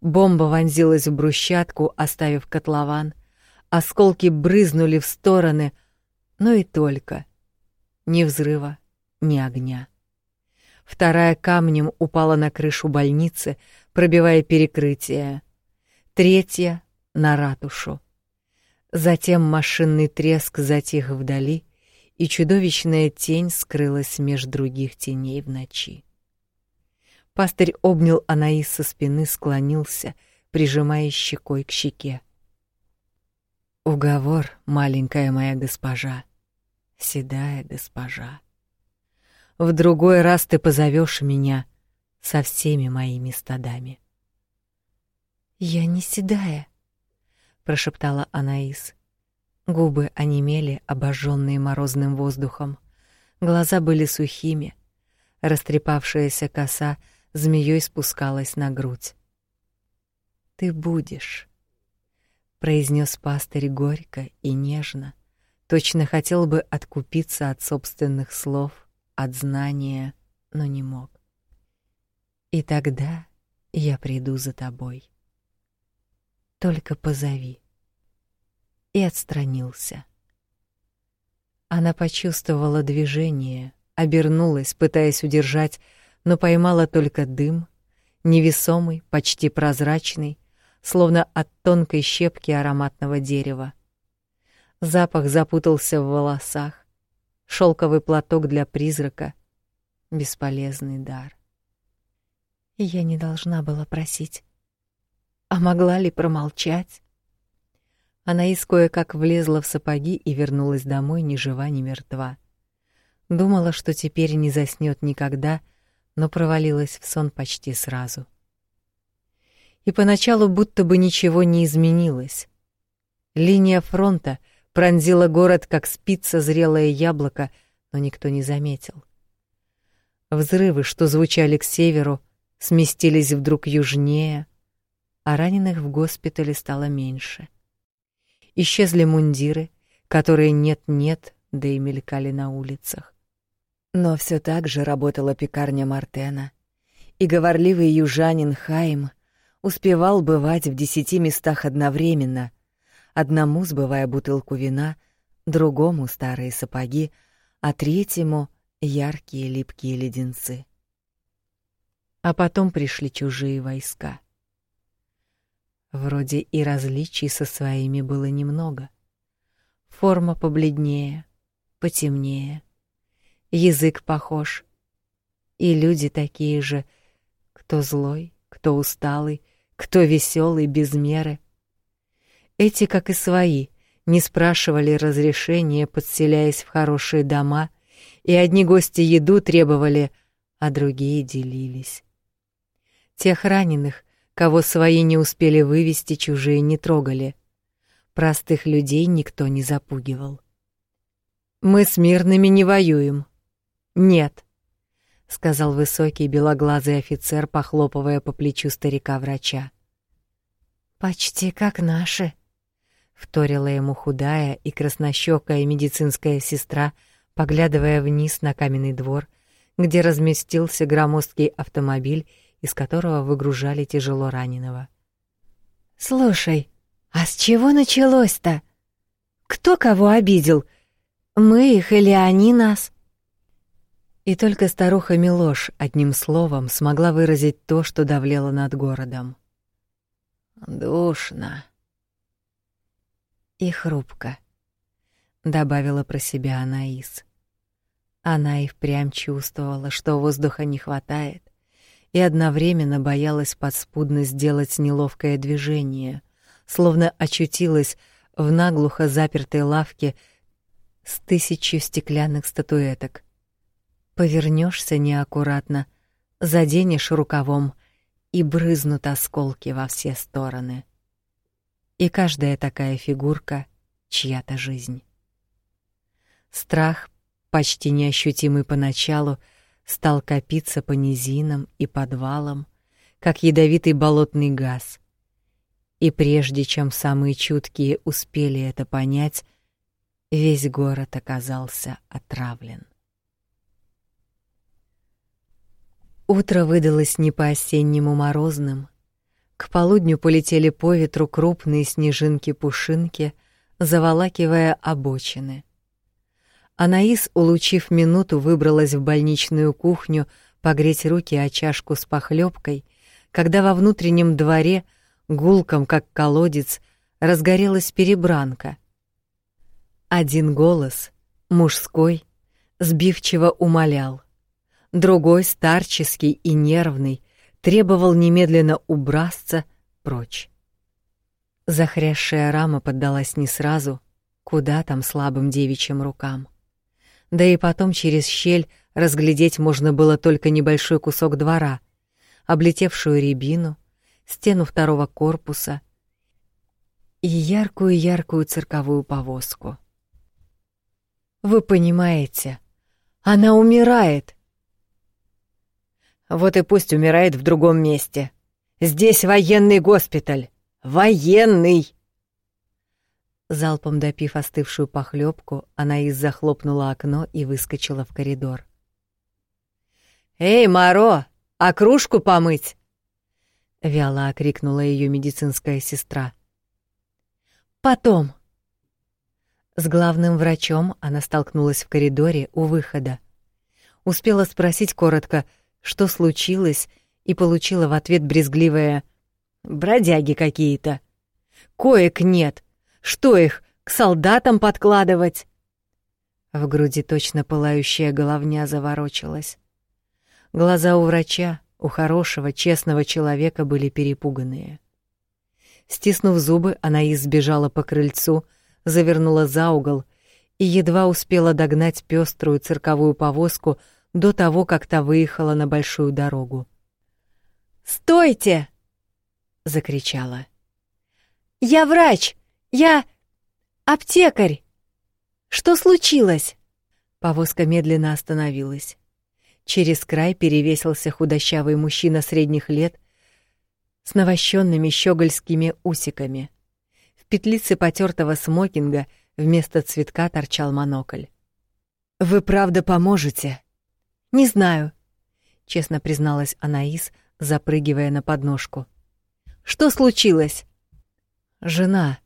Бомба вонзилась в брусчатку, оставив котлован. Осколки брызнули в стороны, но и только. Ни взрыва, ни огня. Вторая камнем упала на крышу больницы, пробивая перекрытие. Третья на ратушу. Затем машинный треск затих вдали, и чудовищная тень скрылась меж других теней в ночи. Пастырь обнял Анаис со спины, склонился, прижимая щекой к щеке. Уговор, маленькая моя госпожа, седая госпожа. В другой раз ты позовешь меня со всеми моими стадами. Я не седая, прошептала Анаис. Губы онемели, обожженные морозным воздухом. Глаза были сухими. Растрепавшаяся коса змеей спускалась на грудь. Ты будешь, произнес пастырь горько и нежно, точно хотел бы откупиться от собственных слов, от знания, но не мог. И тогда я приду за тобой. Только позови. И отстранился. Она почувствовала движение, обернулась, пытаясь удержать, но поймала только дым, невесомый, почти прозрачный, словно от тонкой щепки ароматного дерева. Запах запутался в волосах. Шелковый платок для призрака бесполезный дар. Я не должна была просить. А могла ли промолчать? Она кое-как влезла в сапоги и вернулась домой ни жива, ни мертва. Думала, что теперь не заснёт никогда, но провалилась в сон почти сразу. И поначалу будто бы ничего не изменилось. Линия фронта пронзила город, как спица зрелое яблоко, но никто не заметил. Взрывы, что звучали к северу, сместились вдруг южнее, а раненых в госпитале стало меньше. Исчезли мундиры, которые нет-нет, да и мелькали на улицах. Но все так же работала пекарня Мартена, и говорливый южанин Хайм успевал бывать в десяти местах одновременно, одному сбывая бутылку вина, другому — старые сапоги, а третьему — яркие липкие леденцы. А потом пришли чужие войска. Вроде и различий со своими было немного. Форма побледнее, потемнее, язык похож, и люди такие же, кто злой, кто усталый, кто веселый без меры. Эти, как и свои, не спрашивали разрешения, подселяясь в хорошие дома, и одни гости еду требовали, а другие делились. Тех раненых, кого свои не успели вывести, чужие не трогали. Простых людей никто не запугивал. Мы с мирными не воюем. Нет, сказал высокий белоглазый офицер, похлопывая по плечу старика-врача. Почти как наши, вторила ему худая и краснощёкая медицинская сестра, поглядывая вниз на каменный двор, где разместился громоздкий автомобиль, из которого выгружали тяжело раненого. Слушай, а с чего началось-то? Кто кого обидел? Мы их или они нас? И только старуха Милош одним словом смогла выразить то, что давлело над городом. Душно и хрупко, добавила про себя Анаис. Она и впрямь чувствовала, что воздуха не хватает, и одновременно боялась подспудно сделать неловкое движение, словно очутилась в наглухо запертой лавке с тысячью стеклянных статуэток. Повернешься неаккуратно, заденешь рукавом, и брызнут осколки во все стороны и каждая такая фигурка — чья-то жизнь. Страх, почти неощутимый поначалу, стал копиться по низинам и подвалам, как ядовитый болотный газ. И прежде чем самые чуткие успели это понять, весь город оказался отравлен. Утро выдалось не по-осеннему морозным, к полудню полетели по ветру крупные снежинки-пушинки, заволакивая обочины. Анаис, улучив минуту, выбралась в больничную кухню погреть руки о чашку с похлебкой, когда во внутреннем дворе, гулком как колодец, разгорелась перебранка. Один голос, мужской, сбивчиво умолял, другой, старческий и нервный, требовал немедленно убраться прочь. Захрящая рама поддалась не сразу, куда там слабым девичьим рукам. Да и потом через щель разглядеть можно было только небольшой кусок двора, облетевшую рябину, стену второго корпуса и яркую-яркую цирковую повозку. Вы понимаете, она умирает. Вот и пусть умирает в другом месте. Здесь военный госпиталь. Военный!» Залпом допив остывшую похлебку, она из захлопнула окно и выскочила в коридор. «Эй, Маро, а кружку помыть?» — вяло окрикнула ее медицинская сестра. «Потом». С главным врачом она столкнулась в коридоре у выхода. Успела спросить коротко — что случилось, и получила в ответ брезгливое «бродяги какие-то». «Коек нет. Что их, к солдатам подкладывать?» В груди точно пылающая головня заворочилась. Глаза у врача, у хорошего, честного человека были перепуганные. Стиснув зубы, она избежала по крыльцу, завернула за угол и едва успела догнать пеструю цирковую повозку до того, как та выехала на большую дорогу. «Стойте!» — закричала. «Я врач! Я аптекарь! Что случилось?» Повозка медленно остановилась. Через край перевесился худощавый мужчина средних лет с навощенными щегольскими усиками. В петлице потертого смокинга вместо цветка торчал монокль. «Вы правда поможете?» Не знаю. честно призналась Анаис, запрыгивая на подножку. Что случилось? Жена.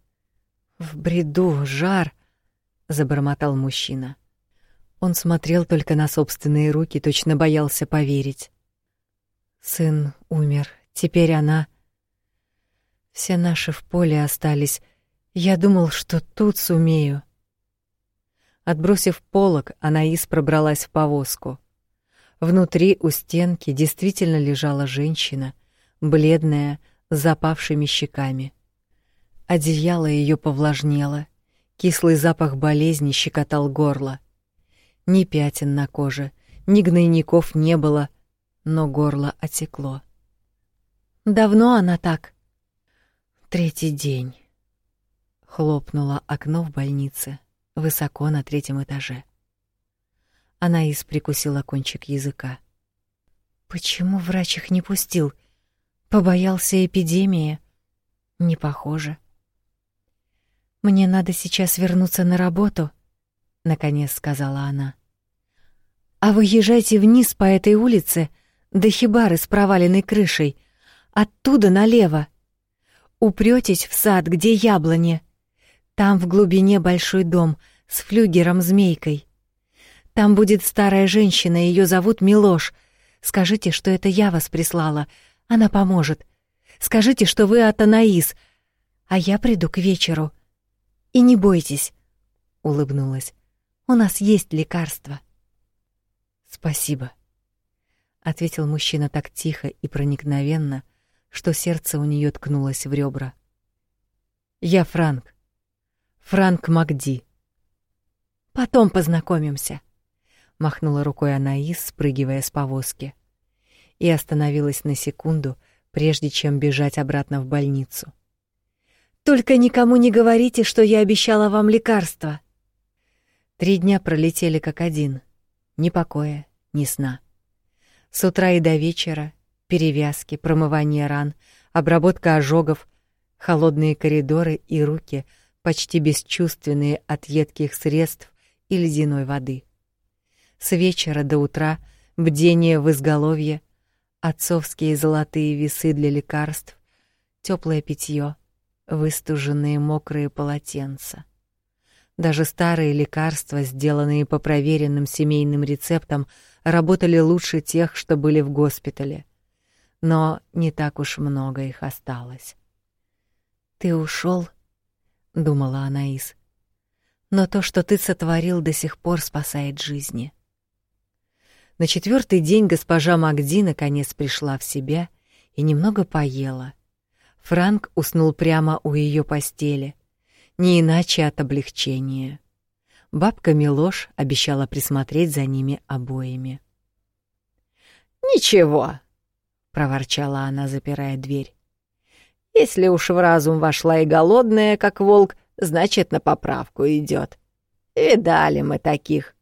В бреду, жар, забормотал мужчина. Он смотрел только на собственные руки, точно боялся поверить. Сын умер, теперь она все наши в поле остались. Я думал, что тут сумею. Отбросив полог, Анаис пробралась в повозку. Внутри у стенки действительно лежала женщина, бледная, с запавшими щеками. Одеяло ее повлажнело, кислый запах болезни щекотал горло. Ни пятен на коже, ни гнойников не было, но горло отекло. «Давно она так?» Третий день. Хлопнуло окно в больнице, высоко на третьем этаже. Она из прикусила кончик языка. Почему врач их не пустил? Побоялся эпидемии? Не похоже. Мне надо сейчас вернуться на работу, наконец сказала она. А вы езжайте вниз по этой улице до хибары с проваленной крышей, оттуда налево. Упретесь в сад, где яблони. Там в глубине большой дом с флюгером-змейкой. Там будет старая женщина, ее зовут Милош. Скажите, что это я вас прислала. Она поможет. Скажите, что вы от Анаис, а я приду к вечеру. И не бойтесь, — улыбнулась. У нас есть лекарство. Спасибо, — ответил мужчина так тихо и проникновенно, — что сердце у нее ткнулось в ребра. Я Франк. Франк Макди. Потом познакомимся, махнула рукой Анаис, спрыгивая с повозки, и остановилась на секунду, прежде чем бежать обратно в больницу. Только никому не говорите, что я обещала вам лекарство. Три дня пролетели как один, ни покоя, ни сна. С утра и до вечера перевязки, промывание ран, обработка ожогов, холодные коридоры и руки, почти бесчувственные от едких средств и ледяной воды. С вечера до утра бдение в изголовье, отцовские золотые весы для лекарств, теплое питье, выстуженные мокрые полотенца. Даже старые лекарства, сделанные по проверенным семейным рецептам, работали лучше тех, что были в госпитале но не так уж много их осталось. Ты ушел, думала Анаис. Но то, что ты сотворил, до сих пор спасает жизни. На четвертый день госпожа Магди наконец пришла в себя и немного поела. Франк уснул прямо у ее постели, не иначе от облегчения. Бабка Милош обещала присмотреть за ними обоими. Ничего, проворчала она, запирая дверь. Если уж в разум вошла и голодная, как волк, значит, на поправку идет. Видали мы таких.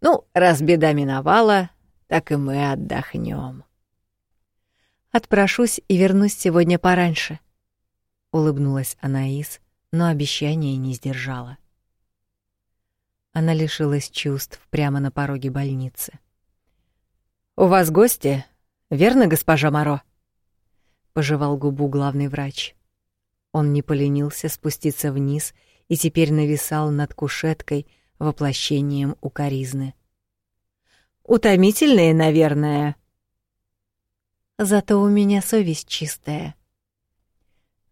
Ну, раз беда миновала, так и мы отдохнем. Отпрошусь и вернусь сегодня пораньше, улыбнулась Анаис, но обещания не сдержала. Она лишилась чувств прямо на пороге больницы. У вас гости? Верно, госпожа Моро? Пожевал губу главный врач. Он не поленился спуститься вниз и теперь нависал над кушеткой воплощением укоризны. Утомительные, наверное. Зато у меня совесть чистая.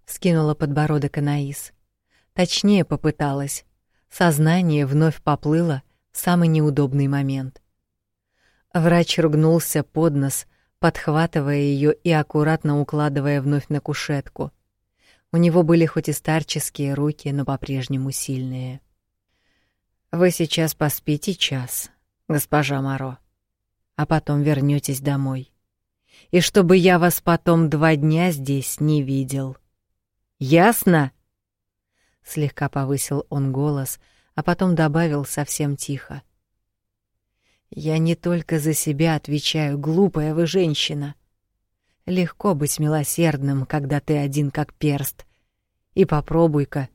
Скинула подбородок Анаис. Точнее попыталась. Сознание вновь поплыло в самый неудобный момент. Врач ругнулся под нос, подхватывая ее и аккуратно укладывая вновь на кушетку. У него были хоть и старческие руки, но по-прежнему сильные. Вы сейчас поспите час, госпожа Маро, а потом вернётесь домой. И чтобы я вас потом два дня здесь не видел. Ясно? Слегка повысил он голос, а потом добавил совсем тихо. Я не только за себя отвечаю, глупая вы женщина. Легко быть милосердным, когда ты один как перст. И попробуй-ка,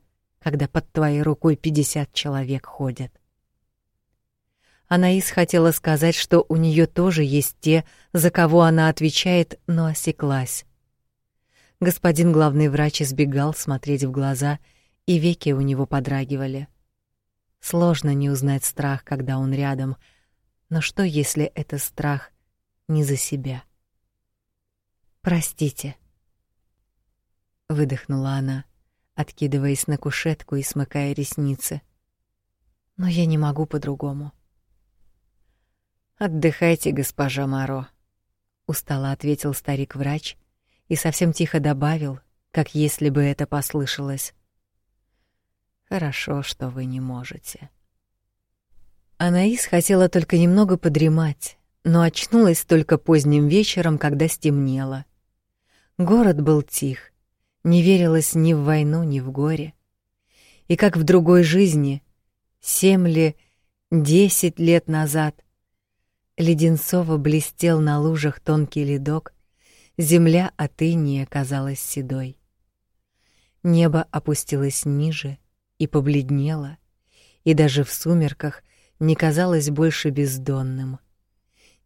когда под твоей рукой пятьдесят человек ходят. Анаис хотела сказать, что у нее тоже есть те, за кого она отвечает, но осеклась. Господин главный врач избегал смотреть в глаза, и веки у него подрагивали. Сложно не узнать страх, когда он рядом, но что, если это страх не за себя? Простите, выдохнула она, откидываясь на кушетку и смыкая ресницы. Но я не могу по-другому. Отдыхайте, госпожа Маро, устало ответил старик-врач и совсем тихо добавил, как если бы это послышалось. Хорошо, что вы не можете. Анаис хотела только немного подремать, но очнулась только поздним вечером, когда стемнело. Город был тих, не верилось ни в войну, ни в горе. И как в другой жизни, семь ли, десять лет назад, Леденцова блестел на лужах тонкий ледок, земля от иния казалась седой. Небо опустилось ниже и побледнело, и даже в сумерках не казалось больше бездонным.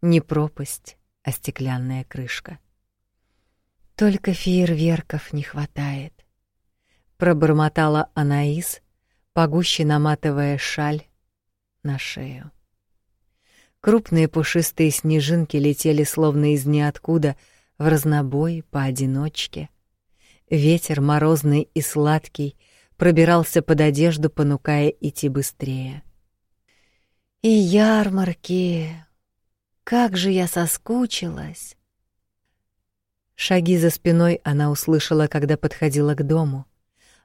Не пропасть, а стеклянная крышка. Только фейерверков не хватает, пробормотала Анаис, погуще наматывая шаль на шею. Крупные пушистые снежинки летели словно из ниоткуда в разнобой поодиночке. Ветер морозный и сладкий пробирался под одежду, понукая идти быстрее. И ярмарки. Как же я соскучилась. Шаги за спиной она услышала, когда подходила к дому.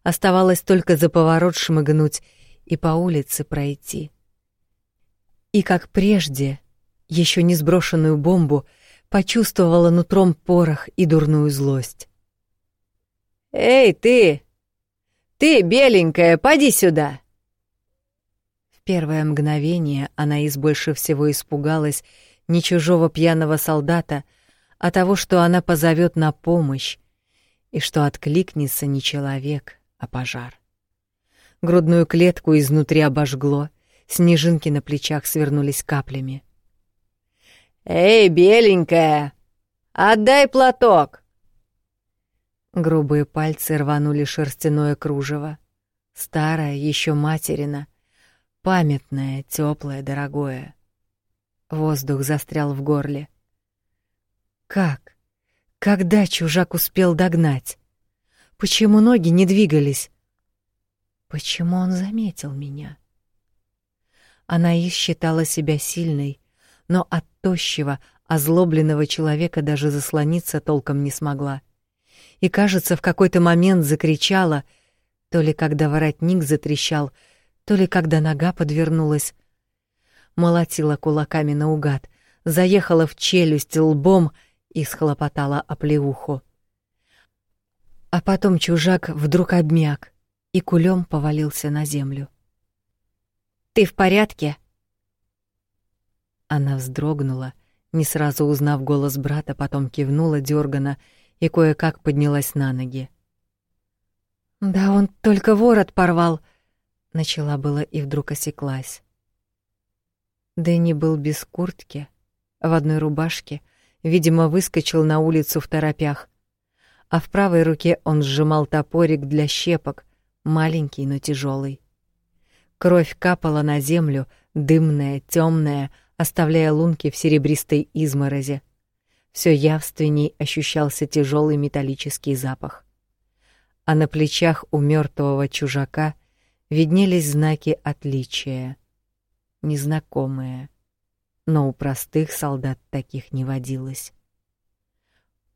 Оставалось только за поворот шмыгнуть и по улице пройти и, как прежде, еще не сброшенную бомбу, почувствовала нутром порох и дурную злость. «Эй, ты! Ты, беленькая, поди сюда!» В первое мгновение она из больше всего испугалась не чужого пьяного солдата, а того, что она позовет на помощь, и что откликнется не человек, а пожар. Грудную клетку изнутри обожгло — Снежинки на плечах свернулись каплями. «Эй, беленькая, отдай платок!» Грубые пальцы рванули шерстяное кружево. Старое, еще материна, памятное, теплое, дорогое. Воздух застрял в горле. Как? Когда чужак успел догнать? Почему ноги не двигались? Почему он заметил меня? Она и считала себя сильной, но от тощего, озлобленного человека даже заслониться толком не смогла. И, кажется, в какой-то момент закричала, то ли когда воротник затрещал, то ли когда нога подвернулась. Молотила кулаками наугад, заехала в челюсть лбом и схлопотала оплеуху. А потом чужак вдруг обмяк и кулем повалился на землю. Ты в порядке?» Она вздрогнула, не сразу узнав голос брата, потом кивнула дёрганно и кое-как поднялась на ноги. «Да он только ворот порвал», — начала было и вдруг осеклась. Дэнни был без куртки, в одной рубашке, видимо, выскочил на улицу в торопях, а в правой руке он сжимал топорик для щепок, маленький, но тяжелый. Кровь капала на землю, дымная, темная, оставляя лунки в серебристой изморози. Все явственней ощущался тяжелый металлический запах. А на плечах у мертвого чужака виднелись знаки отличия. Незнакомые. Но у простых солдат таких не водилось.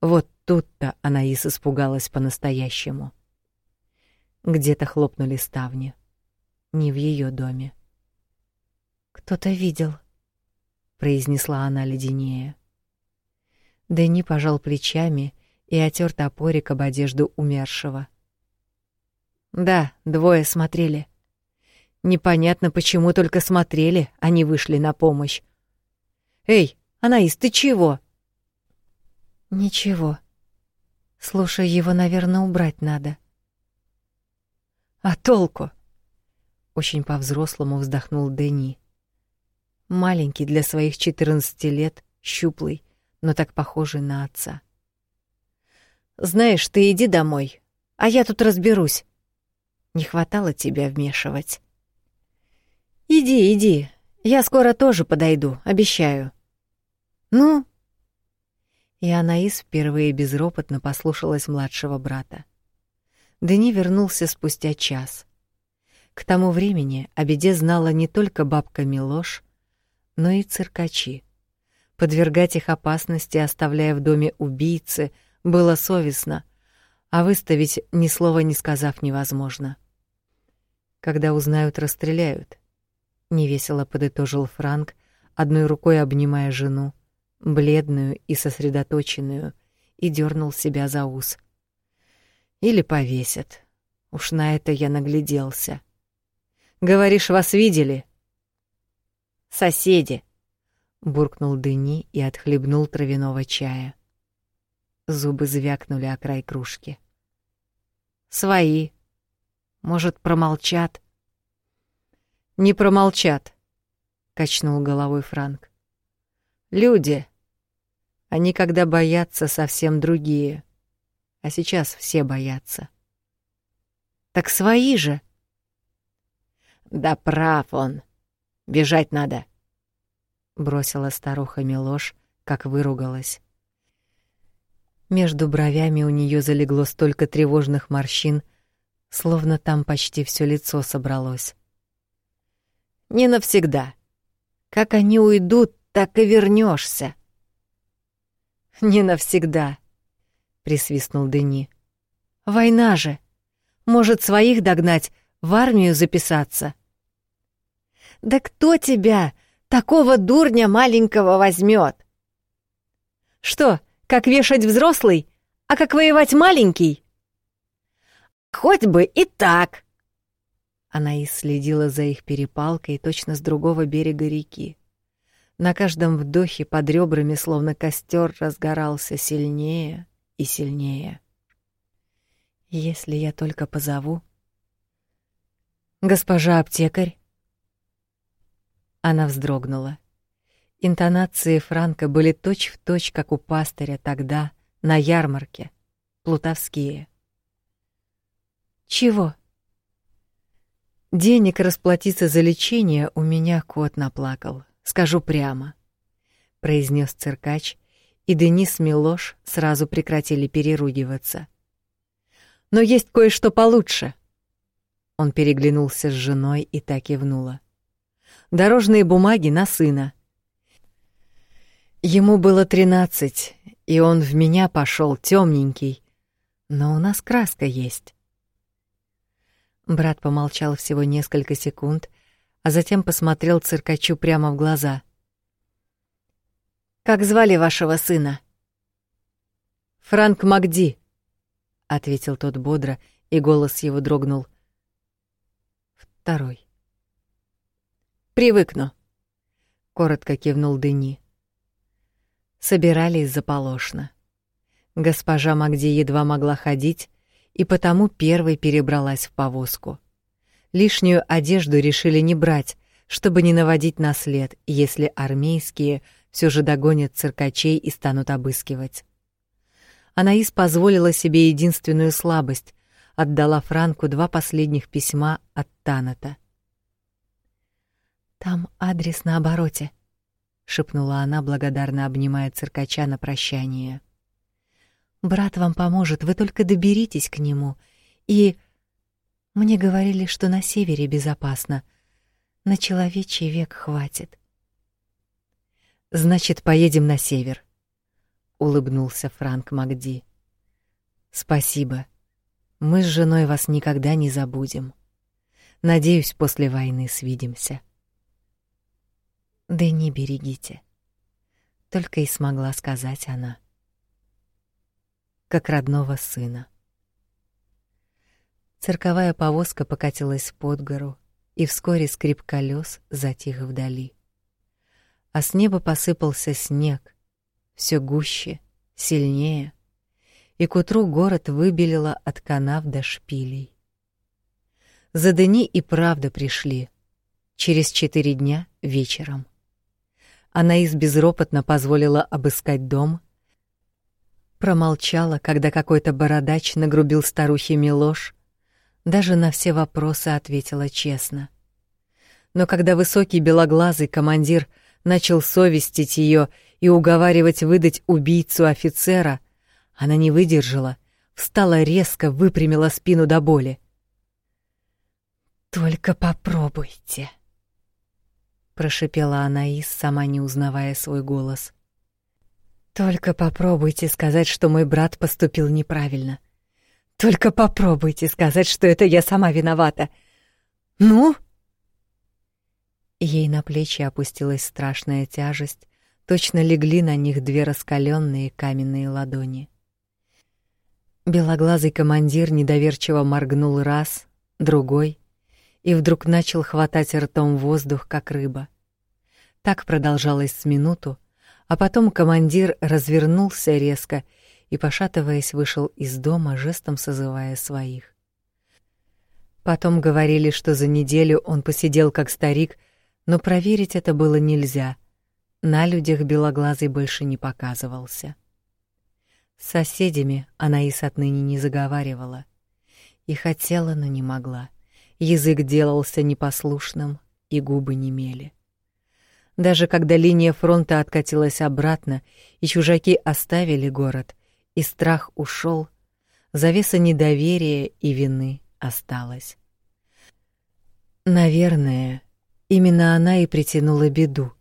Вот тут-то Анаис испугалась по-настоящему. Где-то хлопнули ставни не в ее доме. Кто-то видел, произнесла она леденее. Дени пожал плечами и отер топорик об одежду умершего. Да, двое смотрели. Непонятно, почему только смотрели, а не вышли на помощь. Эй, Анаис, ты чего? Ничего. Слушай, его, наверное, убрать надо. А толку? Очень по-взрослому вздохнул Дени. Маленький для своих 14 лет, щуплый, но так похожий на отца. «Знаешь, ты иди домой, а я тут разберусь. Не хватало тебя вмешивать». «Иди, иди, я скоро тоже подойду, обещаю». «Ну?» И Анаис впервые безропотно послушалась младшего брата. Дени вернулся спустя час. К тому времени о беде знала не только бабка Милош, но и циркачи. Подвергать их опасности, оставляя в доме убийцы, было совестно, а выставить ни слова не сказав невозможно. Когда узнают, расстреляют. Невесело подытожил Франк, одной рукой обнимая жену, бледную и сосредоточенную, и дернул себя за ус. Или повесят. Уж на это я нагляделся. Говоришь, вас видели? Соседи, буркнул Дени и отхлебнул травяного чая. Зубы звякнули о край кружки. Свои. Может, промолчат? Не промолчат, качнул головой Франк. Люди. Они когда боятся, совсем другие. А сейчас все боятся. Так свои же. Да прав он. Бежать надо. Бросила старуха Милош, как выругалась. Между бровями у нее залегло столько тревожных морщин, словно там почти все лицо собралось. Не навсегда. Как они уйдут, так и вернешься. Не навсегда, присвистнул Дени. Война же. Может, своих догнать, в армию записаться. Да кто тебя, такого дурня маленького, возьмет? Что, как вешать взрослый, а как воевать маленький? Хоть бы и так. Она исследила за их перепалкой точно с другого берега реки. На каждом вдохе под ребрами словно костер разгорался сильнее и сильнее. Если я только позову, «Госпожа аптекарь?» Она вздрогнула. Интонации Франка были точь-в-точь, точь, как у пастыря тогда, на ярмарке, плутовские. «Чего?» «Денег расплатиться за лечение у меня кот наплакал, скажу прямо», — произнес циркач, и Денис Милош сразу прекратили переругиваться. «Но есть кое-что получше», — он переглянулся с женой и так кивнула. Дорожные бумаги на сына. Ему было тринадцать, и он в меня пошел темненький. Но у нас краска есть. Брат помолчал всего несколько секунд, а затем посмотрел циркачу прямо в глаза. Как звали вашего сына? Франк Макди, ответил тот бодро, и голос его дрогнул второй. Привыкну, коротко кивнул Дени. Собирались заполошно. Госпожа Магди едва могла ходить, и потому первой перебралась в повозку. Лишнюю одежду решили не брать, чтобы не наводить на след, если армейские все же догонят циркачей и станут обыскивать. Анаис позволила себе единственную слабость отдала Франку два последних письма от Таната. Там адрес на обороте, шепнула она, благодарно обнимая циркача на прощание. Брат вам поможет, вы только доберитесь к нему. И мне говорили, что на севере безопасно. На человечий век хватит. Значит, поедем на север, улыбнулся Франк Макди. Спасибо. Мы с женой вас никогда не забудем. Надеюсь, после войны свидимся. Да не берегите. Только и смогла сказать она. Как родного сына. Цирковая повозка покатилась под гору, и вскоре скрип колес затих вдали. А с неба посыпался снег, все гуще, сильнее, и к утру город выбелило от канав до шпилей. За Дени и правда пришли. Через четыре дня вечером. Анаис безропотно позволила обыскать дом, промолчала, когда какой-то бородач нагрубил старухе Милош, даже на все вопросы ответила честно. Но когда высокий белоглазый командир начал совестить ее и уговаривать выдать убийцу офицера, она не выдержала, встала резко, выпрямила спину до боли. «Только попробуйте», — прошипела Анаис, сама не узнавая свой голос. «Только попробуйте сказать, что мой брат поступил неправильно. Только попробуйте сказать, что это я сама виновата. Ну?» Ей на плечи опустилась страшная тяжесть, точно легли на них две раскаленные каменные ладони. Белоглазый командир недоверчиво моргнул раз, другой, и вдруг начал хватать ртом воздух, как рыба. Так продолжалось с минуту, а потом командир развернулся резко и, пошатываясь, вышел из дома, жестом созывая своих. Потом говорили, что за неделю он посидел как старик, но проверить это было нельзя. На людях белоглазый больше не показывался. С соседями она и отныне не заговаривала. И хотела, но не могла. Язык делался непослушным, и губы немели. Даже когда линия фронта откатилась обратно, и чужаки оставили город, и страх ушел, завеса недоверия и вины осталась. Наверное, именно она и притянула беду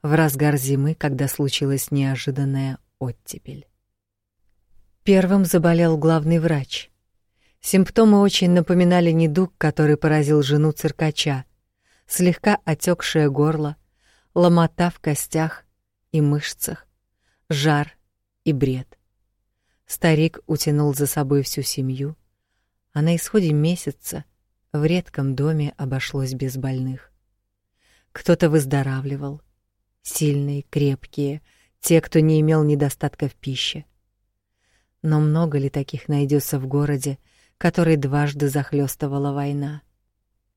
в разгар зимы, когда случилась неожиданная оттепель. Первым заболел главный врач. Симптомы очень напоминали недуг, который поразил жену циркача. Слегка отекшее горло, ломота в костях и мышцах, жар и бред. Старик утянул за собой всю семью, а на исходе месяца в редком доме обошлось без больных. Кто-то выздоравливал, сильные, крепкие, те, кто не имел недостатка в пище. Но много ли таких найдется в городе, который дважды захлестывала война?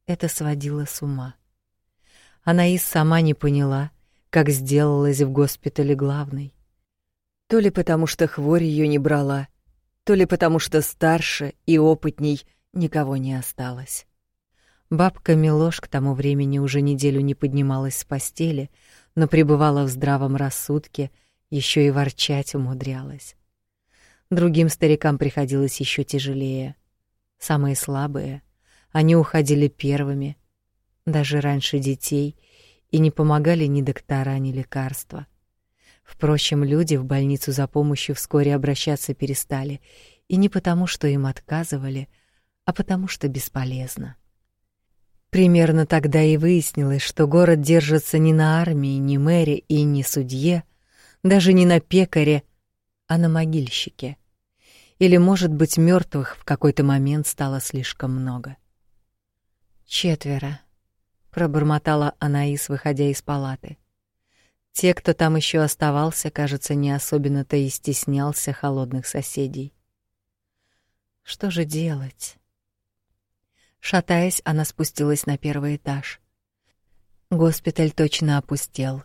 Это сводило с ума. Она и сама не поняла, как сделалась в госпитале главной. То ли потому, что хворь ее не брала, то ли потому, что старше и опытней никого не осталось. Бабка Милош к тому времени уже неделю не поднималась с постели, но пребывала в здравом рассудке, еще и ворчать умудрялась. Другим старикам приходилось еще тяжелее. Самые слабые, они уходили первыми, даже раньше детей, и не помогали ни доктора, ни лекарства. Впрочем, люди в больницу за помощью вскоре обращаться перестали, и не потому, что им отказывали, а потому что бесполезно. Примерно тогда и выяснилось, что город держится не на армии, не мэре и не судье, даже не на пекаре, а на могильщике. Или, может быть, мертвых в какой-то момент стало слишком много. Четверо, пробормотала Анаис, выходя из палаты. Те, кто там еще оставался, кажется, не особенно-то и стеснялся холодных соседей. Что же делать? Шатаясь, она спустилась на первый этаж. Госпиталь точно опустел.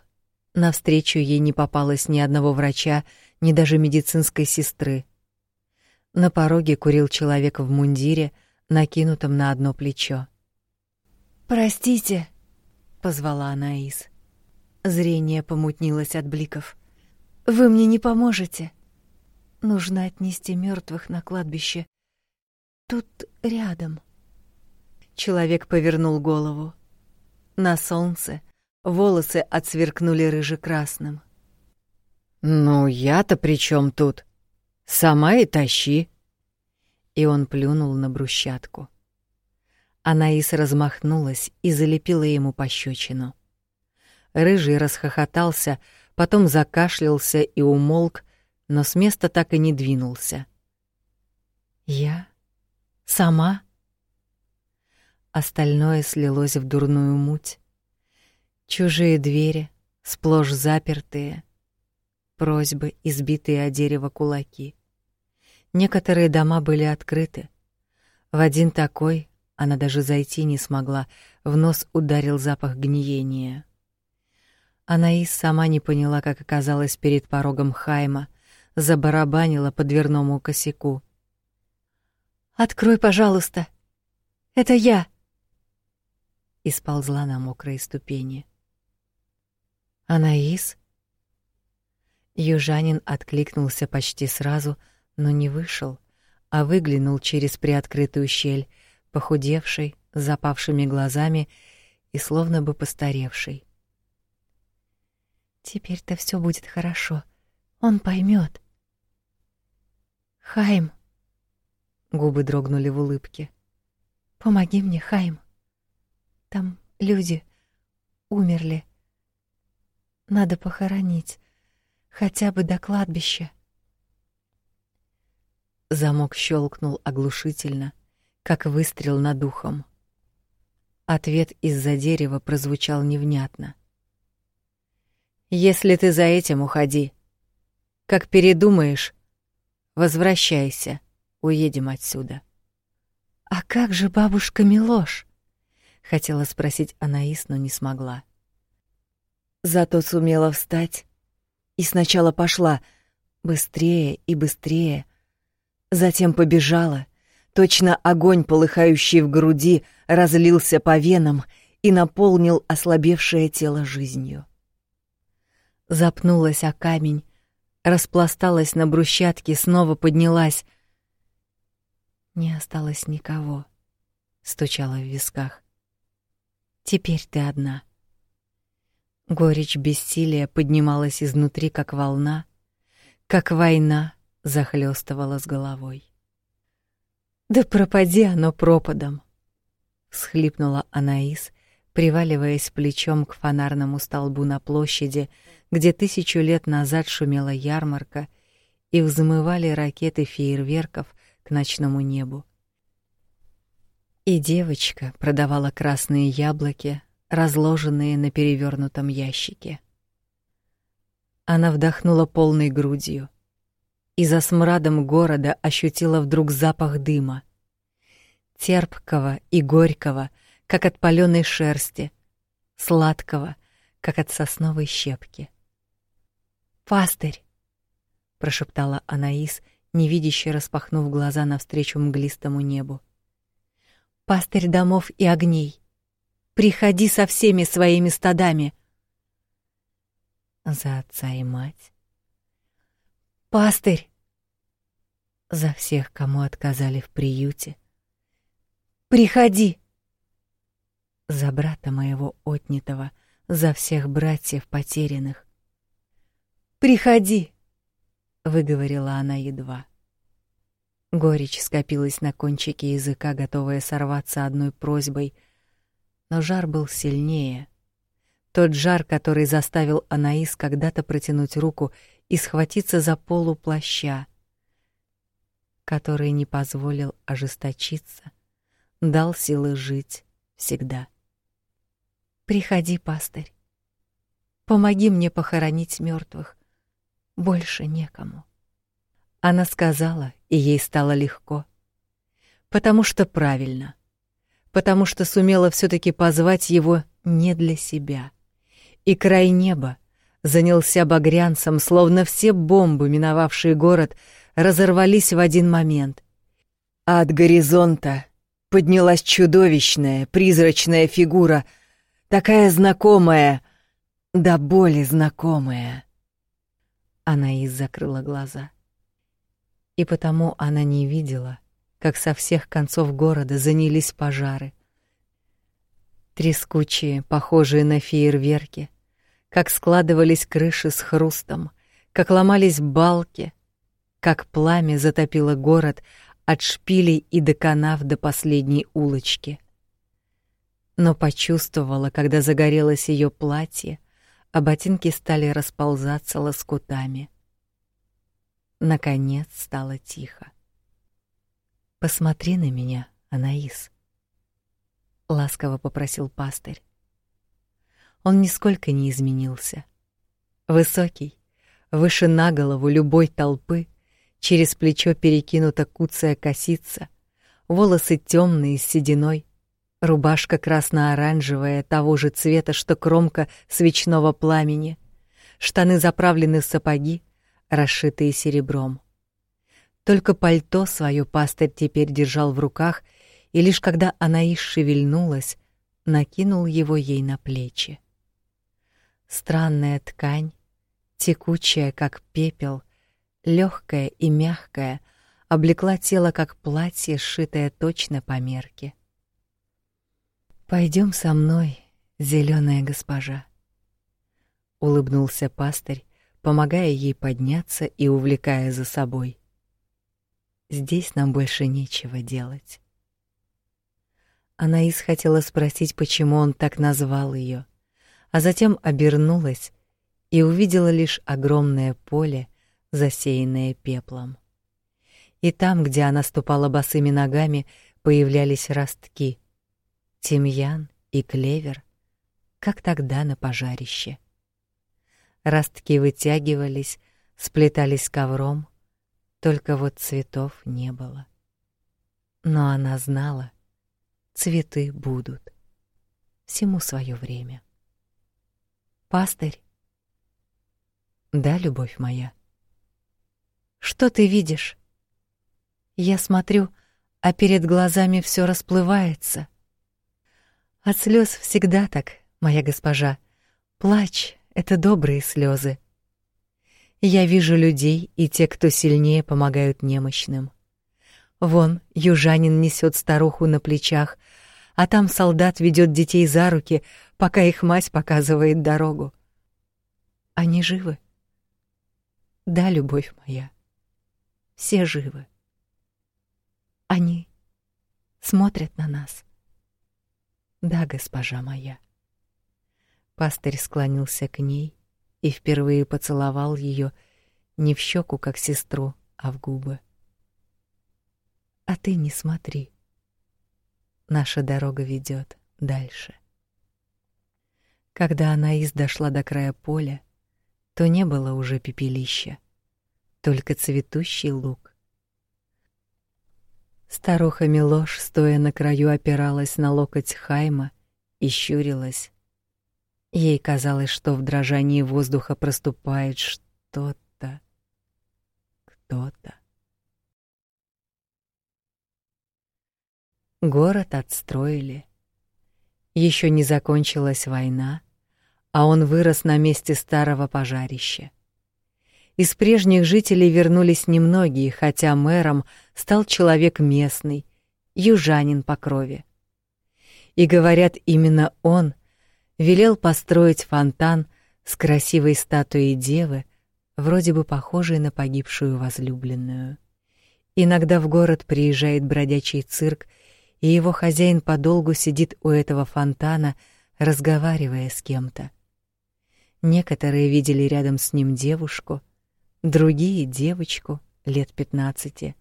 Навстречу ей не попалось ни одного врача, ни даже медицинской сестры. На пороге курил человек в мундире, накинутом на одно плечо. «Простите», — позвала Анаис. Зрение помутнилось от бликов. «Вы мне не поможете. Нужно отнести мертвых на кладбище. Тут рядом». Человек повернул голову. На солнце волосы отсверкнули рыже-красным. «Ну, я-то при чем тут? Сама и тащи!» И он плюнул на брусчатку. Анаис размахнулась и залепила ему пощечину. Рыжий расхохотался, потом закашлялся и умолк, но с места так и не двинулся. «Я? Сама?» Остальное слилось в дурную муть. Чужие двери, сплошь запертые, просьбы, избитые о дерево кулаки. Некоторые дома были открыты. В один такой она даже зайти не смогла, в нос ударил запах гниения. Анаис сама не поняла, как оказалась перед порогом Хайма, забарабанила по дверному косяку. «Открой, пожалуйста! Это я!» И сползла на мокрые ступени. «Анаис?» Южанин откликнулся почти сразу, но не вышел, а выглянул через приоткрытую щель, похудевший, с запавшими глазами и словно бы постаревший. Теперь-то все будет хорошо. Он поймет. Хайм. Губы дрогнули в улыбке. Помоги мне, Хайм. Там люди умерли. Надо похоронить хотя бы до кладбища. Замок щелкнул оглушительно, как выстрел над духом. Ответ из-за дерева прозвучал невнятно. Если ты за этим уходи. Как передумаешь, возвращайся. Уедем отсюда. А как же бабушка Милош? Хотела спросить Анаис, но не смогла. Зато сумела встать и сначала пошла быстрее и быстрее, затем побежала. Точно огонь, полыхающий в груди, разлился по венам и наполнил ослабевшее тело жизнью запнулась о камень, распласталась на брусчатке, снова поднялась. Не осталось никого, стучала в висках. Теперь ты одна. Горечь бессилия поднималась изнутри, как волна, как война захлестывала с головой. Да пропади оно пропадом, схлипнула Анаис, приваливаясь плечом к фонарному столбу на площади, где тысячу лет назад шумела ярмарка и взмывали ракеты фейерверков к ночному небу. И девочка продавала красные яблоки, разложенные на перевернутом ящике. Она вдохнула полной грудью и за смрадом города ощутила вдруг запах дыма, терпкого и горького, как от палёной шерсти, сладкого, как от сосновой щепки. Пастырь, прошептала Анаис, невидяще распахнув глаза навстречу мглистому небу. Пастырь домов и огней, приходи со всеми своими стадами. За отца и мать. Пастырь, за всех, кому отказали в приюте. Приходи. За брата моего отнятого, за всех братьев потерянных. Приходи, выговорила она едва. Горечь скопилась на кончике языка, готовая сорваться одной просьбой, но жар был сильнее. Тот жар, который заставил Анаис когда-то протянуть руку и схватиться за полу плаща, который не позволил ожесточиться, дал силы жить всегда. Приходи, пастырь. Помоги мне похоронить мертвых больше некому. Она сказала, и ей стало легко. Потому что правильно. Потому что сумела все таки позвать его не для себя. И край неба занялся багрянцем, словно все бомбы, миновавшие город, разорвались в один момент. А от горизонта поднялась чудовищная, призрачная фигура, такая знакомая, да боли знакомая. Анаис закрыла глаза. И потому она не видела, как со всех концов города занялись пожары. Трескучие, похожие на фейерверки, как складывались крыши с хрустом, как ломались балки, как пламя затопило город от шпилей и до канав до последней улочки. Но почувствовала, когда загорелось ее платье, а ботинки стали расползаться лоскутами. Наконец стало тихо. Посмотри на меня, Анаис, ласково попросил пастырь. Он нисколько не изменился. Высокий, выше на голову любой толпы, через плечо перекинута куцая косица, волосы темные с сединой, Рубашка красно-оранжевая, того же цвета, что кромка свечного пламени. Штаны заправлены в сапоги, расшитые серебром. Только пальто свое пастырь теперь держал в руках, и лишь когда она и шевельнулась, накинул его ей на плечи. Странная ткань, текучая, как пепел, легкая и мягкая, облекла тело как платье, сшитое точно по мерке. Пойдем со мной, зеленая госпожа, улыбнулся пастырь, помогая ей подняться и увлекая за собой. Здесь нам больше нечего делать. Она хотела спросить, почему он так назвал ее, а затем обернулась и увидела лишь огромное поле, засеянное пеплом. И там, где она ступала босыми ногами, появлялись ростки, тимьян и клевер, как тогда на пожарище. Ростки вытягивались, сплетались ковром, только вот цветов не было. Но она знала, цветы будут. Всему свое время. Пастырь? Да, любовь моя. Что ты видишь? Я смотрю, а перед глазами все расплывается. От слез всегда так, моя госпожа. Плач — это добрые слезы. Я вижу людей, и те, кто сильнее, помогают немощным. Вон, южанин несет старуху на плечах, а там солдат ведет детей за руки, пока их мать показывает дорогу. Они живы? Да, любовь моя. Все живы. Они смотрят на нас. Да, госпожа моя. Пастырь склонился к ней и впервые поцеловал ее не в щеку, как сестру, а в губы. А ты не смотри. Наша дорога ведет дальше. Когда Анаис дошла до края поля, то не было уже пепелища, только цветущий луг. Старуха Милош, стоя на краю, опиралась на локоть Хайма и щурилась. Ей казалось, что в дрожании воздуха проступает что-то, кто-то. Город отстроили. Еще не закончилась война, а он вырос на месте старого пожарища. Из прежних жителей вернулись немногие, хотя мэром стал человек местный, южанин по крови. И говорят, именно он велел построить фонтан с красивой статуей девы, вроде бы похожей на погибшую возлюбленную. Иногда в город приезжает бродячий цирк, и его хозяин подолгу сидит у этого фонтана, разговаривая с кем-то. Некоторые видели рядом с ним девушку — другие — девочку лет пятнадцати,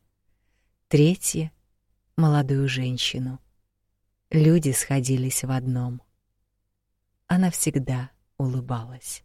третьи — молодую женщину. Люди сходились в одном. Она всегда улыбалась.